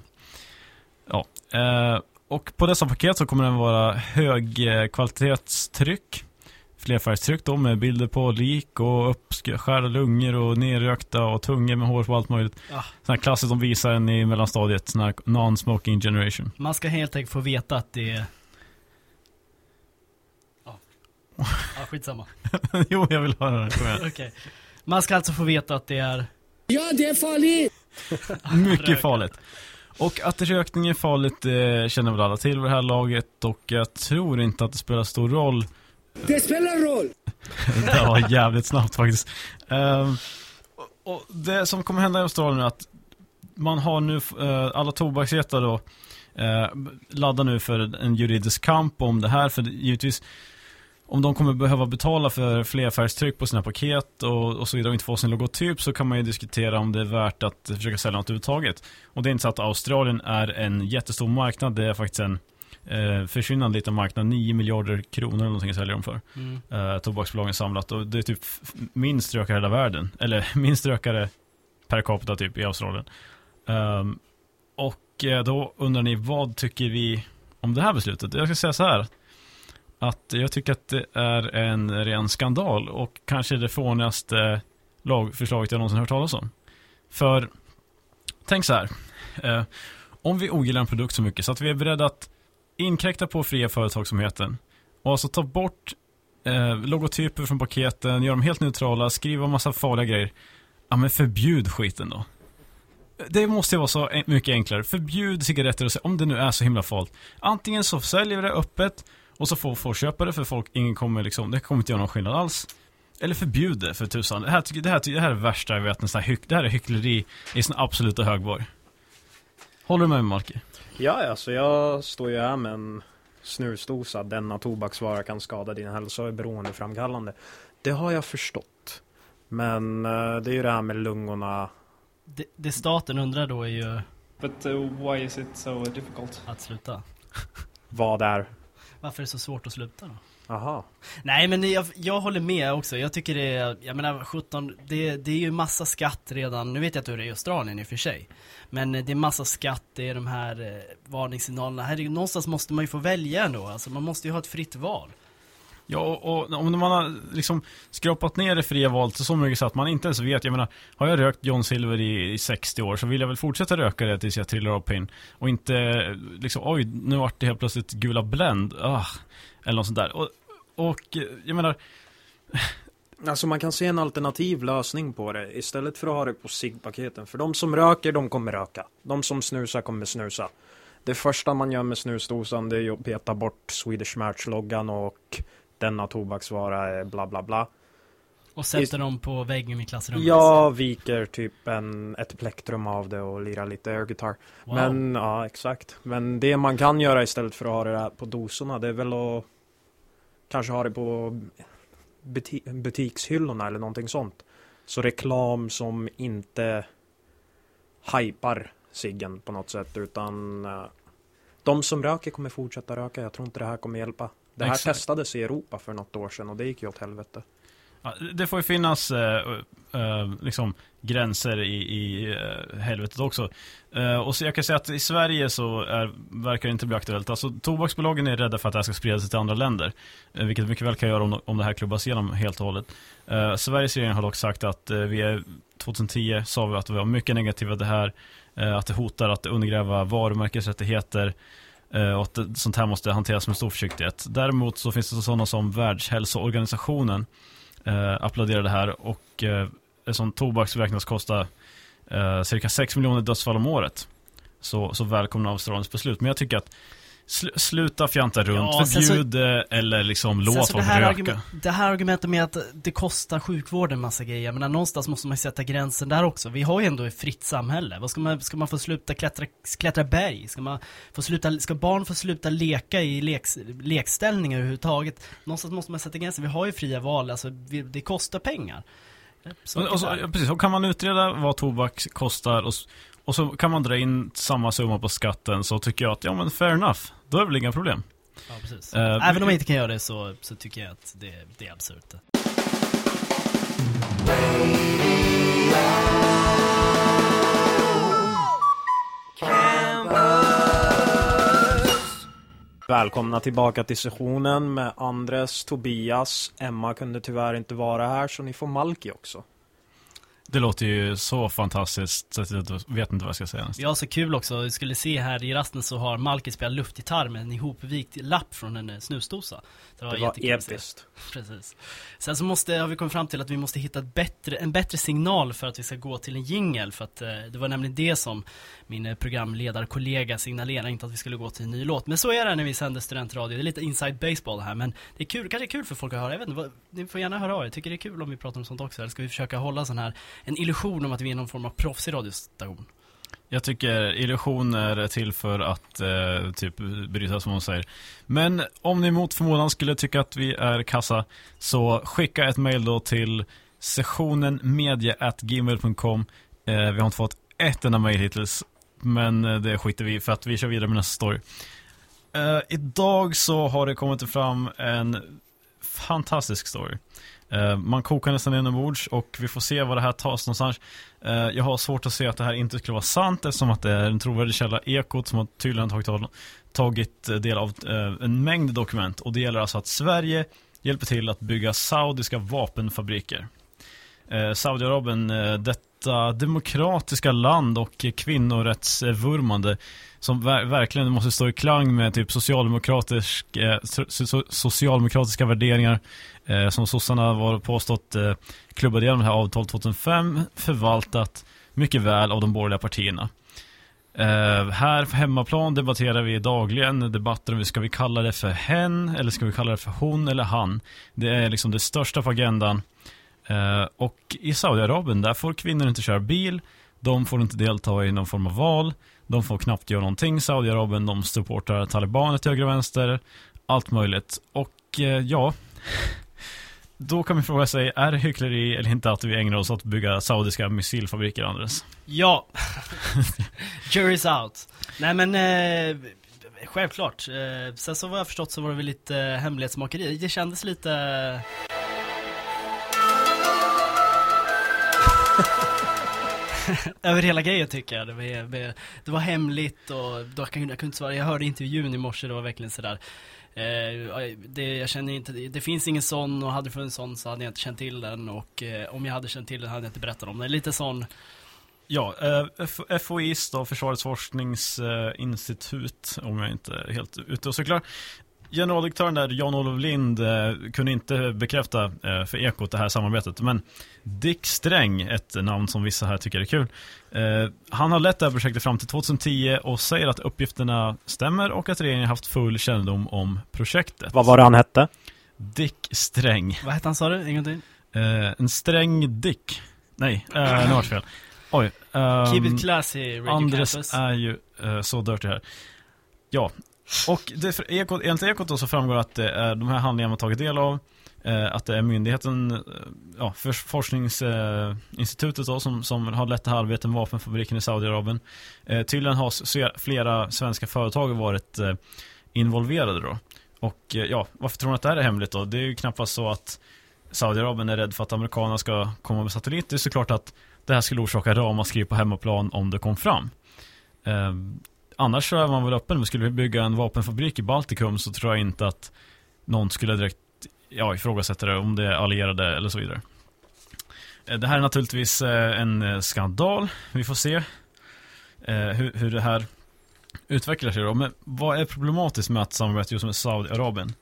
S4: Ja, eh, och på dessa paket så kommer det vara högkvalitetstryck. Flerfärgstryck då med bilder på lik och uppskärda lungor och nerrökta och tungor med hår på allt möjligt.
S2: Ah.
S4: Sådana klassiskt de visar en i mellanstadiet, sån här non-smoking generation.
S2: Man ska helt enkelt få veta att det är... Ja, ja skitsamma.
S4: jo, jag vill höra det. Kom igen.
S2: Okej. Man ska alltså få veta att det är...
S7: Ja, det är farligt!
S4: Mycket farligt. Och att rökning är farligt eh, känner väl alla till vid det här laget och jag tror inte att det spelar stor roll.
S7: Det spelar roll!
S4: det var jävligt snabbt faktiskt. Ehm, och och det som kommer hända i Australien är att man har nu, eh, alla tobaksjättar då, eh, laddar nu för en juridisk kamp om det här, för givetvis om de kommer behöva betala för flerfärgstryck på sina paket och, och så vidare och inte få sin logotyp så kan man ju diskutera om det är värt att försöka sälja något överhuvudtaget. Och det är inte så att Australien är en jättestor marknad, det är faktiskt en eh, försvinnande liten marknad, 9 miljarder kronor eller någonting säljer de för.
S2: Mm.
S4: Eh, tobaksbolagen samlat och det är typ minst rökare i hela världen, eller minst rökare per capita typ i Australien. Ehm, och eh, då undrar ni, vad tycker vi om det här beslutet? Jag ska säga så här, att jag tycker att det är en ren skandal och kanske det fånigaste lagförslaget jag någonsin hört talas om. För, tänk så här, eh, om vi ogillar en produkt så mycket så att vi är beredda att inkräkta på fria företagsamheten och alltså ta bort eh, logotyper från paketen, göra dem helt neutrala, skriva massa farliga grejer. Ja men förbjud skiten då. Det måste ju vara så mycket enklare. Förbjud cigaretter och om det nu är så himla farligt. Antingen så säljer vi det öppet och så får folk köpa det för folk, ingen kommer liksom, det kommer inte göra någon skillnad alls. Eller förbjud det för tusan. Det här, det här, det här är det värsta jag vet, en sån här det här är hyckleri i sin absoluta högborg. Håller du med mig Marke?
S3: Ja, alltså jag står ju här med en snusdosa. Denna tobaksvara kan skada din hälsa och är beroendeframkallande. Det har jag förstått. Men eh, det är ju det här med lungorna.
S2: Det, det staten undrar då är ju...
S17: But uh, why is it so difficult?
S2: Att sluta.
S3: Vad är?
S2: Varför är det så svårt att sluta då?
S3: Aha.
S2: Nej men jag, jag håller med också, jag tycker det är, jag menar 17, det, det är ju massa skatt redan, nu vet jag inte hur det är i Australien i och för sig. Men det är massa skatt, det är de här eh, varningssignalerna, här är, ju- någonstans måste man ju få välja ändå, alltså man måste ju ha ett fritt val.
S4: Ja, och, och om man har liksom skrapat ner det fria valet så, så mycket så att man inte ens vet, jag menar, har jag rökt John Silver i, i 60 år så vill jag väl fortsätta röka det tills jag trillar av pinn. Och inte liksom, oj, nu vart det helt plötsligt gula Blend, ah, eller något sånt där. Och, och eh, jag menar,
S3: Alltså man kan se en alternativ lösning på det istället för att ha det på ciggpaketen. För de som röker, de kommer röka. De som snusar kommer snusa. Det första man gör med snusdosan det är att peta bort Swedish Match-loggan och denna tobaksvara är bla bla bla.
S2: Och sätter dem på väggen i klassrummet
S3: Jag viker typ en, ett plektrum av det och lirar lite airgitarr.
S2: Wow.
S3: Men ja, exakt. Men det man kan göra istället för att ha det där på dosorna det är väl att kanske ha det på buti- butikshyllorna eller någonting sånt. Så reklam som inte hypar ciggen på något sätt utan eh, de som röker kommer fortsätta röka. Jag tror inte det här kommer hjälpa. Det här
S4: Exakt.
S3: testades i Europa för något år sedan och det gick ju åt helvete.
S4: Ja, det får ju finnas eh, eh, liksom gränser i, i eh, helvetet också. Eh, och så jag kan säga att i Sverige så är, verkar det inte bli aktuellt. Alltså tobaksbolagen är rädda för att det här ska sprida sig till andra länder. Eh, vilket mycket väl kan göra om, om det här klubbas igenom helt och hållet. Eh, Sveriges regering har dock sagt att eh, vi är 2010 sa vi att vi var mycket negativa till det här. Eh, att det hotar att undergräva varumärkesrättigheter. Eh, och att sånt här måste hanteras med stor försiktighet. Däremot så finns det sådana som Världshälsoorganisationen eh, applåderar det här och eh, som tobak beräknas kosta eh, cirka 6 miljoner dödsfall om året. Så, så välkomna Australiens beslut. Men jag tycker att sl sluta fjanta runt,
S2: Ja, sen så-
S4: förbjud det eller liksom låt folk röka.
S2: argument, det här argumentet med att det kostar sjukvården massa grejer, menar någonstans måste man sätta gränsen där också. Vi har ju ändå ett fritt samhälle. Vad ska man, ska man få sluta klättra, klättra berg? Ska man få sluta, ska barn få sluta leka i leks, lekställningar överhuvudtaget? Någonstans måste man sätta gränsen. Vi har ju fria val, alltså vi, det kostar pengar. så
S4: och, och så, precis, och kan man utreda vad tobak kostar och, och så kan man dra in samma summa på skatten så tycker jag att, ja men fair enough. Då är det väl inga problem.
S2: Ja, precis.
S4: Eh,
S2: Även
S4: vi-
S2: om jag inte kan göra det så, så tycker jag att det, det är absurt.
S3: Välkomna tillbaka till sessionen med Andres, Tobias. Emma kunde tyvärr inte vara här så ni får Malki också.
S4: Det låter ju så fantastiskt så att jag vet inte vad jag ska säga
S2: har så kul också, vi skulle se här i rasten så har Malki spelat luftgitarr med en ihopvikt lapp från en snusdosa.
S3: Det var
S2: att se.
S3: episkt.
S2: Precis. Sen så måste, har vi kommit fram till att vi måste hitta ett bättre, en bättre signal för att vi ska gå till en jingel för att eh, det var nämligen det som min eh, programledarkollega signalerade, inte att vi skulle gå till en ny låt. Men så är det när vi sänder studentradio, det är lite inside baseball här men det är kul, kanske är kul för folk att höra, jag vet inte, vad, ni får gärna höra av er, jag tycker det är kul om vi pratar om sånt också, eller ska vi försöka hålla sån här, en illusion om att vi är någon form av proffsig radiostation?
S4: Jag tycker illusioner är till för att eh, typ bryta, som hon säger. Men om ni mot förmodan skulle tycka att vi är kassa så skicka ett mail då till sessionenmedia.gmail.com eh, Vi har inte fått ett enda mail hittills men eh, det skiter vi i för att vi kör vidare med nästa story. Eh, idag så har det kommit fram en fantastisk story. Eh, man kokar nästan inombords och vi får se vad det här tas någonstans. Eh, jag har svårt att se att det här inte skulle vara sant eftersom att det är en trovärdig källa, Ekot, som har tydligen tagit, tagit eh, del av en mängd dokument. Och det gäller alltså att Sverige hjälper till att bygga saudiska vapenfabriker. Saudiarabien, eh, detta demokratiska land och kvinnorättsvurmande som ver- verkligen måste stå i klang med typ socialdemokratisk, eh, so- so- socialdemokratiska värderingar eh, som sossarna var påstått eh, klubbade igenom det här avtalet 2005 förvaltat mycket väl av de borgerliga partierna. Uh, här på hemmaplan debatterar vi dagligen debatter om vi ska vi kalla det för hen eller ska vi kalla det för hon eller han. Det är liksom det största på agendan. Eh, och i Saudiarabien där får kvinnor inte köra bil, de får inte delta i någon form av val, de får knappt göra någonting. Saudiarabien de supportar talibaner till höger och vänster, allt möjligt. Och eh, ja, då kan man fråga sig, är det hyckleri eller inte att vi ägnar oss åt att bygga saudiska missilfabriker, Andres?
S2: Ja! Jury's out. Nej men, eh, självklart. Eh, sen så vad jag förstått så var det väl lite eh, hemlighetsmakeri. Det kändes lite... Över hela grejen tycker jag. Det var, det var hemligt och då kan, jag kunde inte svara. Jag hörde intervjun i morse, det var verkligen sådär. Eh, det, jag känner inte, det finns ingen sån och hade det funnits en sån så hade jag inte känt till den och eh, om jag hade känt till den hade jag inte berättat om den. Lite sån
S4: Ja, eh, FOIs då, Försvarets forskningsinstitut, om jag inte är helt ute och cyklar. Generaldirektören där, Jan-Olof Lind, eh, kunde inte bekräfta eh, för Ekot det här samarbetet. Men Dick Sträng, ett namn som vissa här tycker är kul, eh, han har lett det här projektet fram till 2010 och säger att uppgifterna stämmer och att regeringen haft full kännedom om projektet.
S3: Vad var det han hette?
S4: Dick Sträng.
S2: Vad hette han sa du? En gång till?
S4: Eh, en sträng Dick. Nej, eh, nu vart fel. Oj. ehm,
S2: Keep it classy, Radio
S4: Andres
S2: Campus.
S4: är ju eh, så dirty här. Ja, och det, för Ekot, enligt Ekot då så framgår att det är de här handlingarna man tagit del av, eh, att det är myndigheten, eh, ja, för, forskningsinstitutet då som, som har lett det här arbetet med vapenfabriken i Saudiarabien. Eh, tydligen har flera svenska företag varit eh, involverade då. Och eh, ja, varför tror man att det här är hemligt då? Det är ju knappast så att Saudiarabien är rädd för att amerikanerna ska komma med satellit. Det är såklart att det här skulle orsaka ramaskri på hemmaplan om det kom fram. Eh, Annars så är man väl öppen. Skulle vi bygga en vapenfabrik i Baltikum så tror jag inte att någon skulle direkt ja, ifrågasätta det om det är allierade eller så vidare. Eh, det här är naturligtvis eh, en eh, skandal. Vi får se hur, hur det här utvecklar sig då. Men vad är problematiskt med att samarbeta just med Saudiarabien?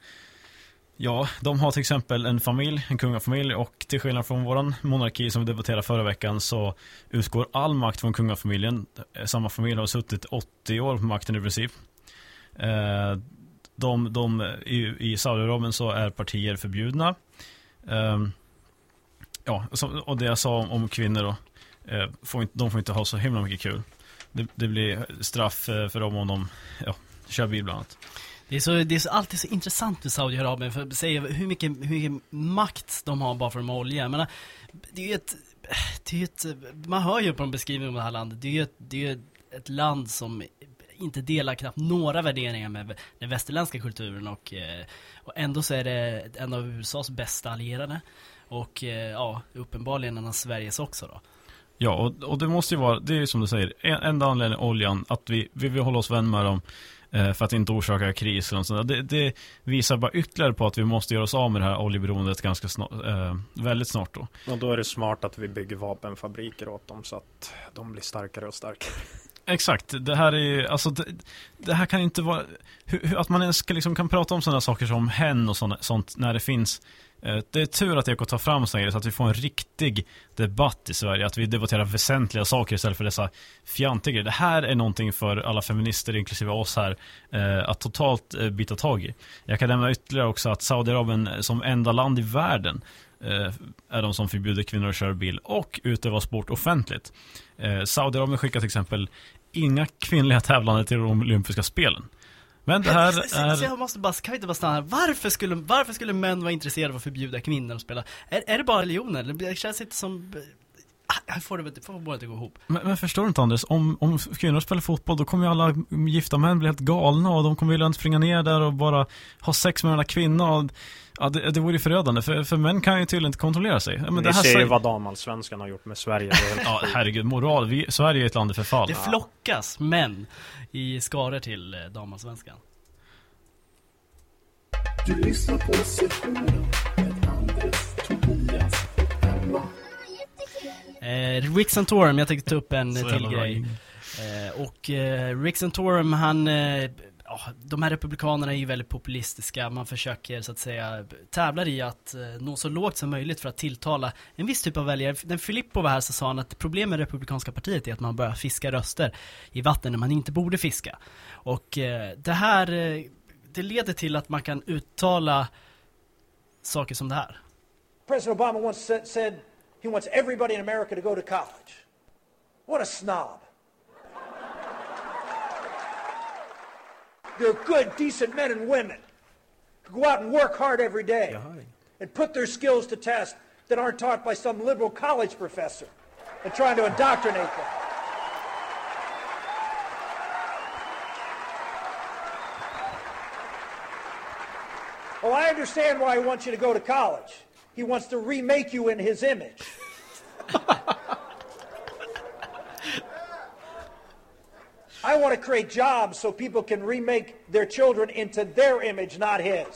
S4: Ja, de har till exempel en familj, en kungafamilj och till skillnad från våran monarki som vi debatterade förra veckan så utgår all makt från kungafamiljen. Samma familj har suttit 80 år på makten i princip. Eh, de, de, i, I Saudiarabien så är partier förbjudna. Ehm, ja, och det jag sa om, om kvinnor då. Eh, får inte, de får inte ha så himla mycket kul. Det, det blir straff eh, för dem om de ja, kör bil bland annat.
S2: Det är, så, det är så, alltid så intressant med Saudiarabien, för att säga hur mycket, hur mycket makt de har bara för de har olja. Jag menar, det är ju ett, det är ju ett, man hör ju på en beskrivning om det här landet, det är ju ett, det är ett land som inte delar knappt några värderingar med den västerländska kulturen och, eh, och ändå så är det en av USAs bästa allierade. Och eh, ja, uppenbarligen en av Sveriges också då.
S4: Ja, och, och det måste ju vara, det är ju som du säger, enda anledningen oljan, att vi, vi vill hålla oss vän med dem Eh, för att inte orsaka kris och sånt det, det visar bara ytterligare på att vi måste göra oss av med det här oljeberoendet ganska snart, eh, väldigt snart då.
S3: Och då är det smart att vi bygger vapenfabriker åt dem så att de blir starkare och starkare.
S4: Exakt, det här är alltså det, det här kan inte vara, hur, hur, att man ens ska, liksom kan prata om sådana saker som hen och såna, sånt när det finns eh, det är tur att Eko tar fram sådana grejer så att vi får en riktig debatt i Sverige. Att vi debatterar väsentliga saker istället för dessa fjantiga grejer. Det här är någonting för alla feminister, inklusive oss här, eh, att totalt eh, bita tag i. Jag kan nämna ytterligare också att Saudiarabien som enda land i världen är de som förbjuder kvinnor att köra bil och utöva sport offentligt. Eh, Saudiarabien skickar till exempel inga kvinnliga tävlande till de olympiska spelen. Men det här
S2: så
S4: är...
S2: jag måste bara, kan vi inte bara stanna här? Varför skulle, varför skulle män vara intresserade av att förbjuda kvinnor att spela? Är, är det bara religionen? Det känns inte som... Ah, Jag får det inte, får bara inte gå ihop.
S4: Men, men förstår du inte Anders, om, om kvinnor spelar fotboll då kommer ju alla gifta män bli helt galna och de kommer vilja springa ner där och bara ha sex med den där kvinnan. Och, ja, det, det vore ju förödande, för, för män kan ju tydligen inte kontrollera sig.
S3: Men vi
S4: det här
S3: ser ju vad damallsvenskan har gjort med Sverige.
S4: Ja, herregud, moral. Vi, Sverige är ett land i förfall.
S2: Det flockas män i skaror till eh, damallsvenskan.
S1: Du lyssnar på sessionen med Anders, Tobias och Emma.
S2: Eh, Rick Santorum, jag tänkte ta upp en
S4: Så
S2: till grej. Eh, och eh, Rick Santorum, han, eh, ja, de här republikanerna är ju väldigt populistiska. Man försöker så att säga tävlar i att eh, nå så lågt som möjligt för att tilltala en viss typ av väljare. När Filippo var här så sa han att problemet med republikanska partiet är att man börjar fiska röster i vatten när man inte borde fiska. Och eh, det här, eh, det leder till att man kan uttala saker som det här.
S18: President Obama once said he wants everybody in America to go to college. What a snob. They're good, decent men and women who go out and work hard every day and put their skills to test that aren't taught by some liberal college professor and trying to indoctrinate them. Well, I understand why he wants you to go to college. He wants to remake you in his image. I want to create jobs so people can remake their children into their image, not his.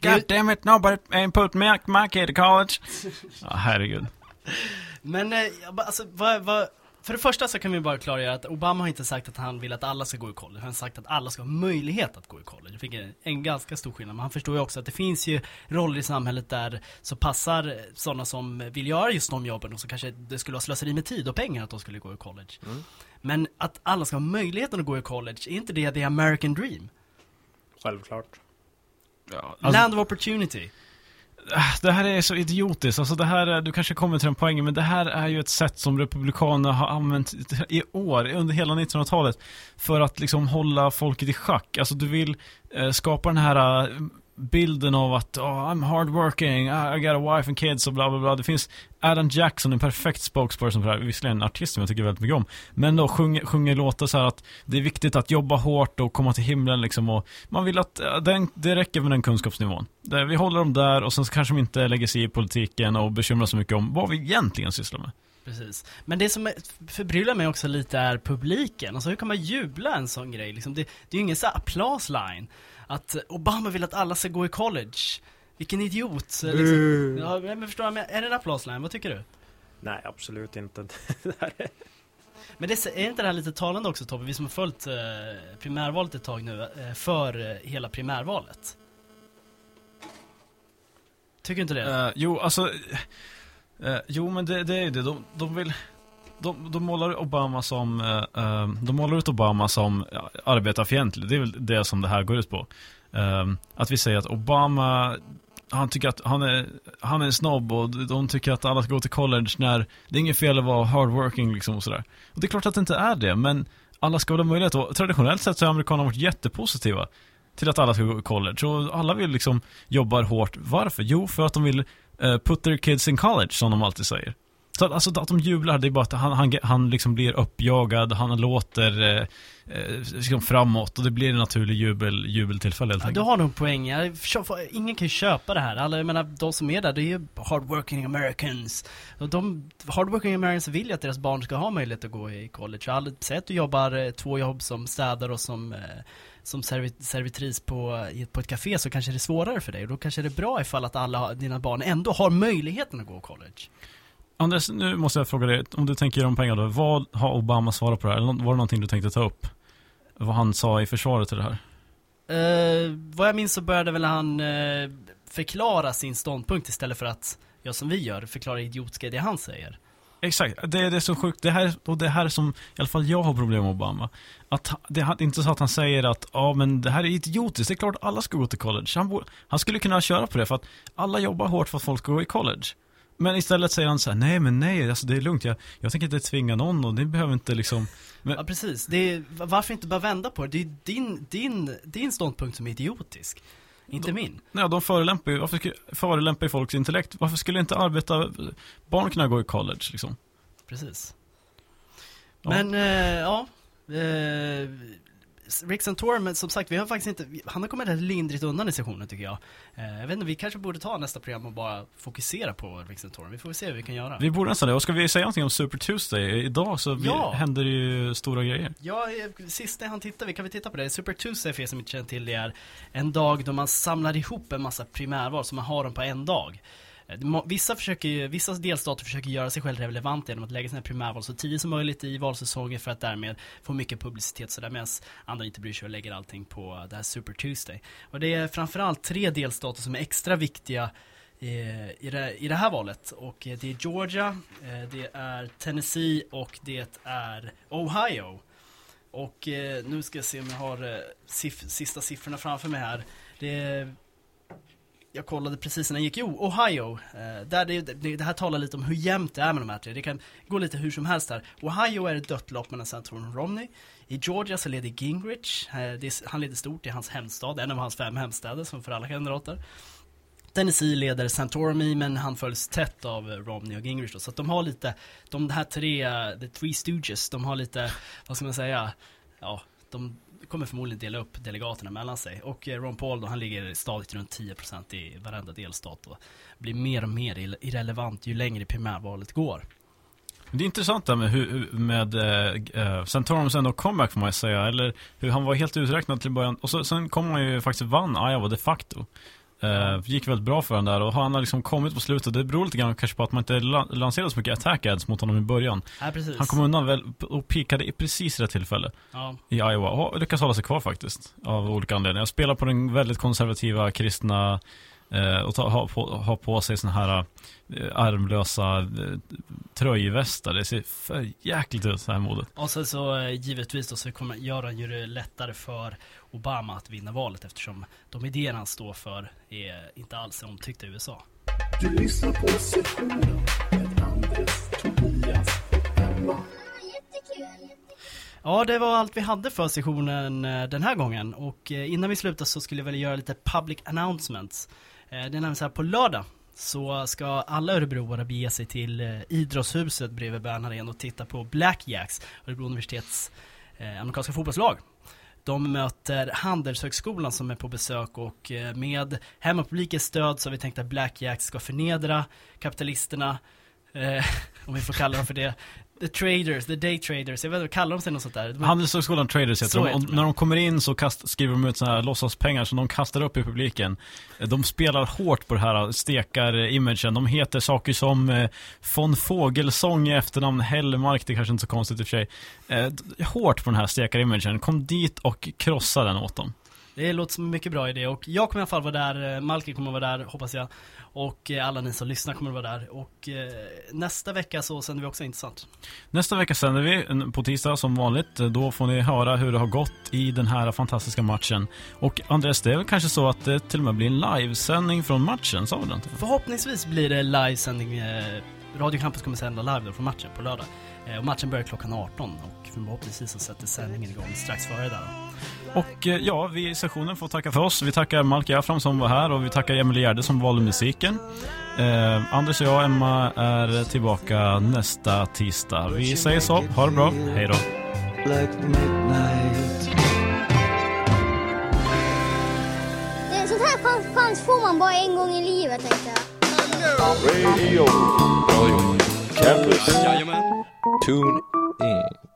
S4: God damn it, nobody ain't put my, my kid to college. Ja, herregud.
S2: Men eh, jag bara, alltså, vad, vad, för det första så kan vi bara klargöra att Obama har inte sagt att han vill att alla ska gå i college. Han har sagt att alla ska ha möjlighet att gå i college. Det fick en, ganska stor skillnad. Men han förstår ju också att det finns ju roller i samhället där så passar sådana som vill göra just de jobben och så kanske det skulle vara slöseri med tid och pengar att de skulle gå i college. Men att alla ska ha möjligheten att gå i college, är inte det the American dream?
S3: Självklart.
S4: alltså-
S2: Land of opportunity.
S4: Äh, det här är så idiotiskt. Alltså det här är, du kanske kommer till den poängen, men det här är ju ett sätt som Republikanerna har använt i år, under hela 1900-talet, för att liksom hålla folket i schack. Alltså du vill eh, skapa den här eh, bilden av att oh, I'm hardworking, I I got a wife and kids och bla bla bla. Det finns Adam Jackson, en perfekt spokesperson för det här. Visserligen en artist som jag tycker väldigt mycket om. Men då sjunger, sjunger låtar så här att det är viktigt att jobba hårt och komma till himlen liksom. Och man vill att eh, den, det räcker med den kunskapsnivån. Vi håller dem där och sen så kanske de inte lägger sig i politiken och bekymrar sig mycket om vad vi egentligen sysslar med.
S2: Precis. Men det som förbryllar mig också lite är publiken. Alltså hur kan man jubla en sån grej? Liksom det, det är ju ingen så här applause-line. Att eh, Obama vill att alla ska gå i college. Vilken idiot.
S3: Bu.
S2: Liksom. Ja, men förstår jag, men är det en applause-line? Vad tycker du?
S3: Nej, absolut inte.
S2: Men det, är inte det här lite talande också Tobbe? Vi som har följt eh, primärvalet ett tag nu, eh, för eh, hela primärvalet. Tycker du inte det?
S4: Eh, jo, alltså... eh, jo, men det, det är ju det. De, de vill... De, de målar Obama som... Eh, eh, de målar ut Obama som arbetarfientlig. Det är väl det som det här går ut på. Ehm, att vi säger att Obama... Han tycker att han är, han är en snobb och de tycker att alla ska gå till college när det är inget fel att vara hardworking liksom och sådär. Och det är klart att det inte är det, men alla ska väl ha möjlighet och traditionellt sett så har amerikanerna varit jättepositiva till att alla ska gå i college och alla vill liksom jobbar hårt. Varför? Jo, för att de vill uh, put their kids in college, som de alltid säger. Så att, alltså, att de jublar, det är bara att han, han, han liksom blir uppjagad, han låter eh, eh, liksom framåt och det blir en naturlig jubel, jubeltillfälle helt
S2: Ja, du har nog poäng. Jag Ingen kan ju köpa det här. Alla, jag menar, de som är där, det är ju hardworking americans. Och de hardworking americans vill ju att deras barn ska ha möjlighet att gå i college. All, säg att du jobbar eh, två jobb som städare och som, eh, som servit, servitris på, på ett café så kanske det är svårare för dig. Och då kanske det är bra ifall att alla dina barn ändå har möjligheten att gå college.
S4: Anders, nu måste jag fråga dig, om du tänker dem pengar då, vad har Obama svarat på det här? Eller var det någonting du tänkte ta upp? Vad han sa i försvaret till det här?
S2: Eh, vad jag minns så började väl han eh, förklara sin ståndpunkt istället för att, ja som vi gör, förklara idiotiska det han säger.
S4: Exakt, det är det som är sjukt. Det här, och det här som i alla fall jag har problem med Obama. Att det är inte så att han säger att ja men det här är idiotiskt, det är klart alla ska gå till college. Han, han skulle kunna köra på det för att alla jobbar hårt för att folk ska gå i college. Men istället säger han så här: nej men nej, alltså det är lugnt, jag, jag tänker inte tvinga någon och ni behöver inte liksom men,
S2: Ja precis, det är, varför inte bara vända på det? Det är din, din, din ståndpunkt som är idiotisk. Inte min.
S4: Nej, de förolämpar ju, varför skulle, förolämpar ju folks intellekt. Varför skulle inte arbeta barn kunna gå i college liksom?
S2: Precis.
S4: Ja.
S2: Men, eh, ja. Eh, Rick Santorum, men som sagt, vi har faktiskt inte, vi- han har kommit rätt lindrigt undan i sessionen tycker jag. Eh, jag vet inte, vi kanske borde ta nästa program och bara fokusera på Rick Santorum. Vi får se vad vi kan göra.
S4: Vi borde nästan det. Och ska vi säga någonting om Super Tuesday? Idag så vi,
S2: Ja.
S4: händer det ju stora grejer.
S2: Ja, eh, sista han tittar, vi kan väl titta på det. Super Tuesday för er som inte känner till det är en dag då man samlar ihop en massa primärval så man har dem på en dag. Eh, vissa, försöker, vissa delstater försöker göra sig själv relevanta genom att lägga sina primärval så tidigt som möjligt i valsäsongen för att därmed få mycket publicitet sådär medan andra inte bryr sig och lägger allting på det här Super Tuesday. Och det är framförallt tre delstater som är extra viktiga eh, i det, i det här valet. Och eh, det är Georgia, det är Tennessee och det är Ohio. Och nu ska jag se om jag har sista siffrorna framför mig här. Det, jag kollade precis när jag gick, jo, Ohio. Eh, där det, det, det här talar lite om hur jämnt det är med de här tre. Det kan gå lite hur som helst här. Ohio är ett dött lopp mellan Santorum och Romney. I Georgia så leder Gingrich. Eh, det är, han leder stort i hans hemstad, en av hans fem hemstäder som för alla kandidater. Tennessee leder Santorum i, men han följs tätt av eh, Romney och Gingrich då. Så att de har lite, de här tre, eh, the three stooges, de har lite, vad ska man säga, ja, de kommer förmodligen dela upp delegaterna mellan sig. Och eh, Ron Paul då, han ligger stadigt runt 10% i varenda delstat och blir mer och mer irrelevant ju längre primärvalet går.
S4: Det är intressant det här med, hur, med eh, eh sen tar de sen då comeback får man ju säga. Eller hur han var helt uträknad till början. Och så, sen kom han ju faktiskt vann Iowa de facto. Eh, gick väldigt bra för den där och han har liksom kommit på slutet. Det beror lite grann kanske på att man inte la- lanserade så mycket attack ads mot honom i början.
S2: Ja.
S4: Han kom undan väl och pikade i precis rätt tillfälle
S2: Ja.
S4: i Iowa och lyckas hålla sig kvar faktiskt. Av olika anledningar. Jag spelar på den väldigt konservativa kristna eh, och ta, ha, på, ha på sig såna här eh, armlösa eh, tröjvästar. Det ser för jäkligt ut så här modet.
S2: Och sen så givetvis då så kommer göra han ju det lättare för Obama att vinna valet eftersom de idéer han står för är inte alls omtyckta i USA.
S1: Du lyssnar på sessionen med Anders, Tobias och Emma.
S2: Ja, det var allt vi hade för sessionen eh, den här gången och eh, innan vi slutar så skulle jag vilja göra lite public announcements. Eh, Det är nämligen så här på lördag så ska alla örebroare bege sig till idrottshuset bredvid Bern Arena och titta på Blackjacks, Örebro universitets eh, amerikanska fotbollslag. De möter Handelshögskolan som är på besök och eh, med hemmapublikens stöd så har vi tänkt att BlackJack ska förnedra kapitalisterna, eh, om vi får kalla dem för det. The traders, the day traders, jag vet inte, kallar de sig något sånt där? De-
S4: Handelshögskolan Traders heter
S2: Så
S4: de. Och när de kommer in så kast, skriver de ut såna här låtsaspengar som de kastar upp i publiken. Eh, De spelar hårt på det här stekar-imagen. De heter saker som eh, von Fågelsång i efternamn, Hellmark, det är kanske inte så konstigt i och för sig. Eh, hårt på den här stekar-imagen. Kom dit och krossa den åt dem.
S2: Det låter som en mycket bra idé och jag kommer i alla fall vara där, eh, Malki kommer vara där hoppas jag och eh, alla ni som lyssnar kommer vara där och eh, nästa vecka så sänder vi också intressant.
S4: Nästa vecka sänder vi på tisdag som vanligt. Då får ni höra hur det har gått i den här fantastiska matchen. Och Andres, det är väl kanske så att det till och med blir en livesändning från matchen, sa det inte?
S2: Förhoppningsvis blir det livesändning Radio Campus kommer sända live då från matchen på lördag. Och matchen börjar klockan 18 och förhoppningsvis så sätter sändningen igång strax före där då.
S4: Och eh, ja, vi i sessionen får tacka för oss. Vi tackar Malki Afram som var här och vi tackar Emelie Gärde som valde musiken. Eh, Anders och jag, Emma, är tillbaka nästa tisdag. Vi säger så. Ha det bra. Hej då.
S8: En sån här chans, chans får man bara en gång i livet tänkte jag.
S19: Radio. Radio Campus. Tune in.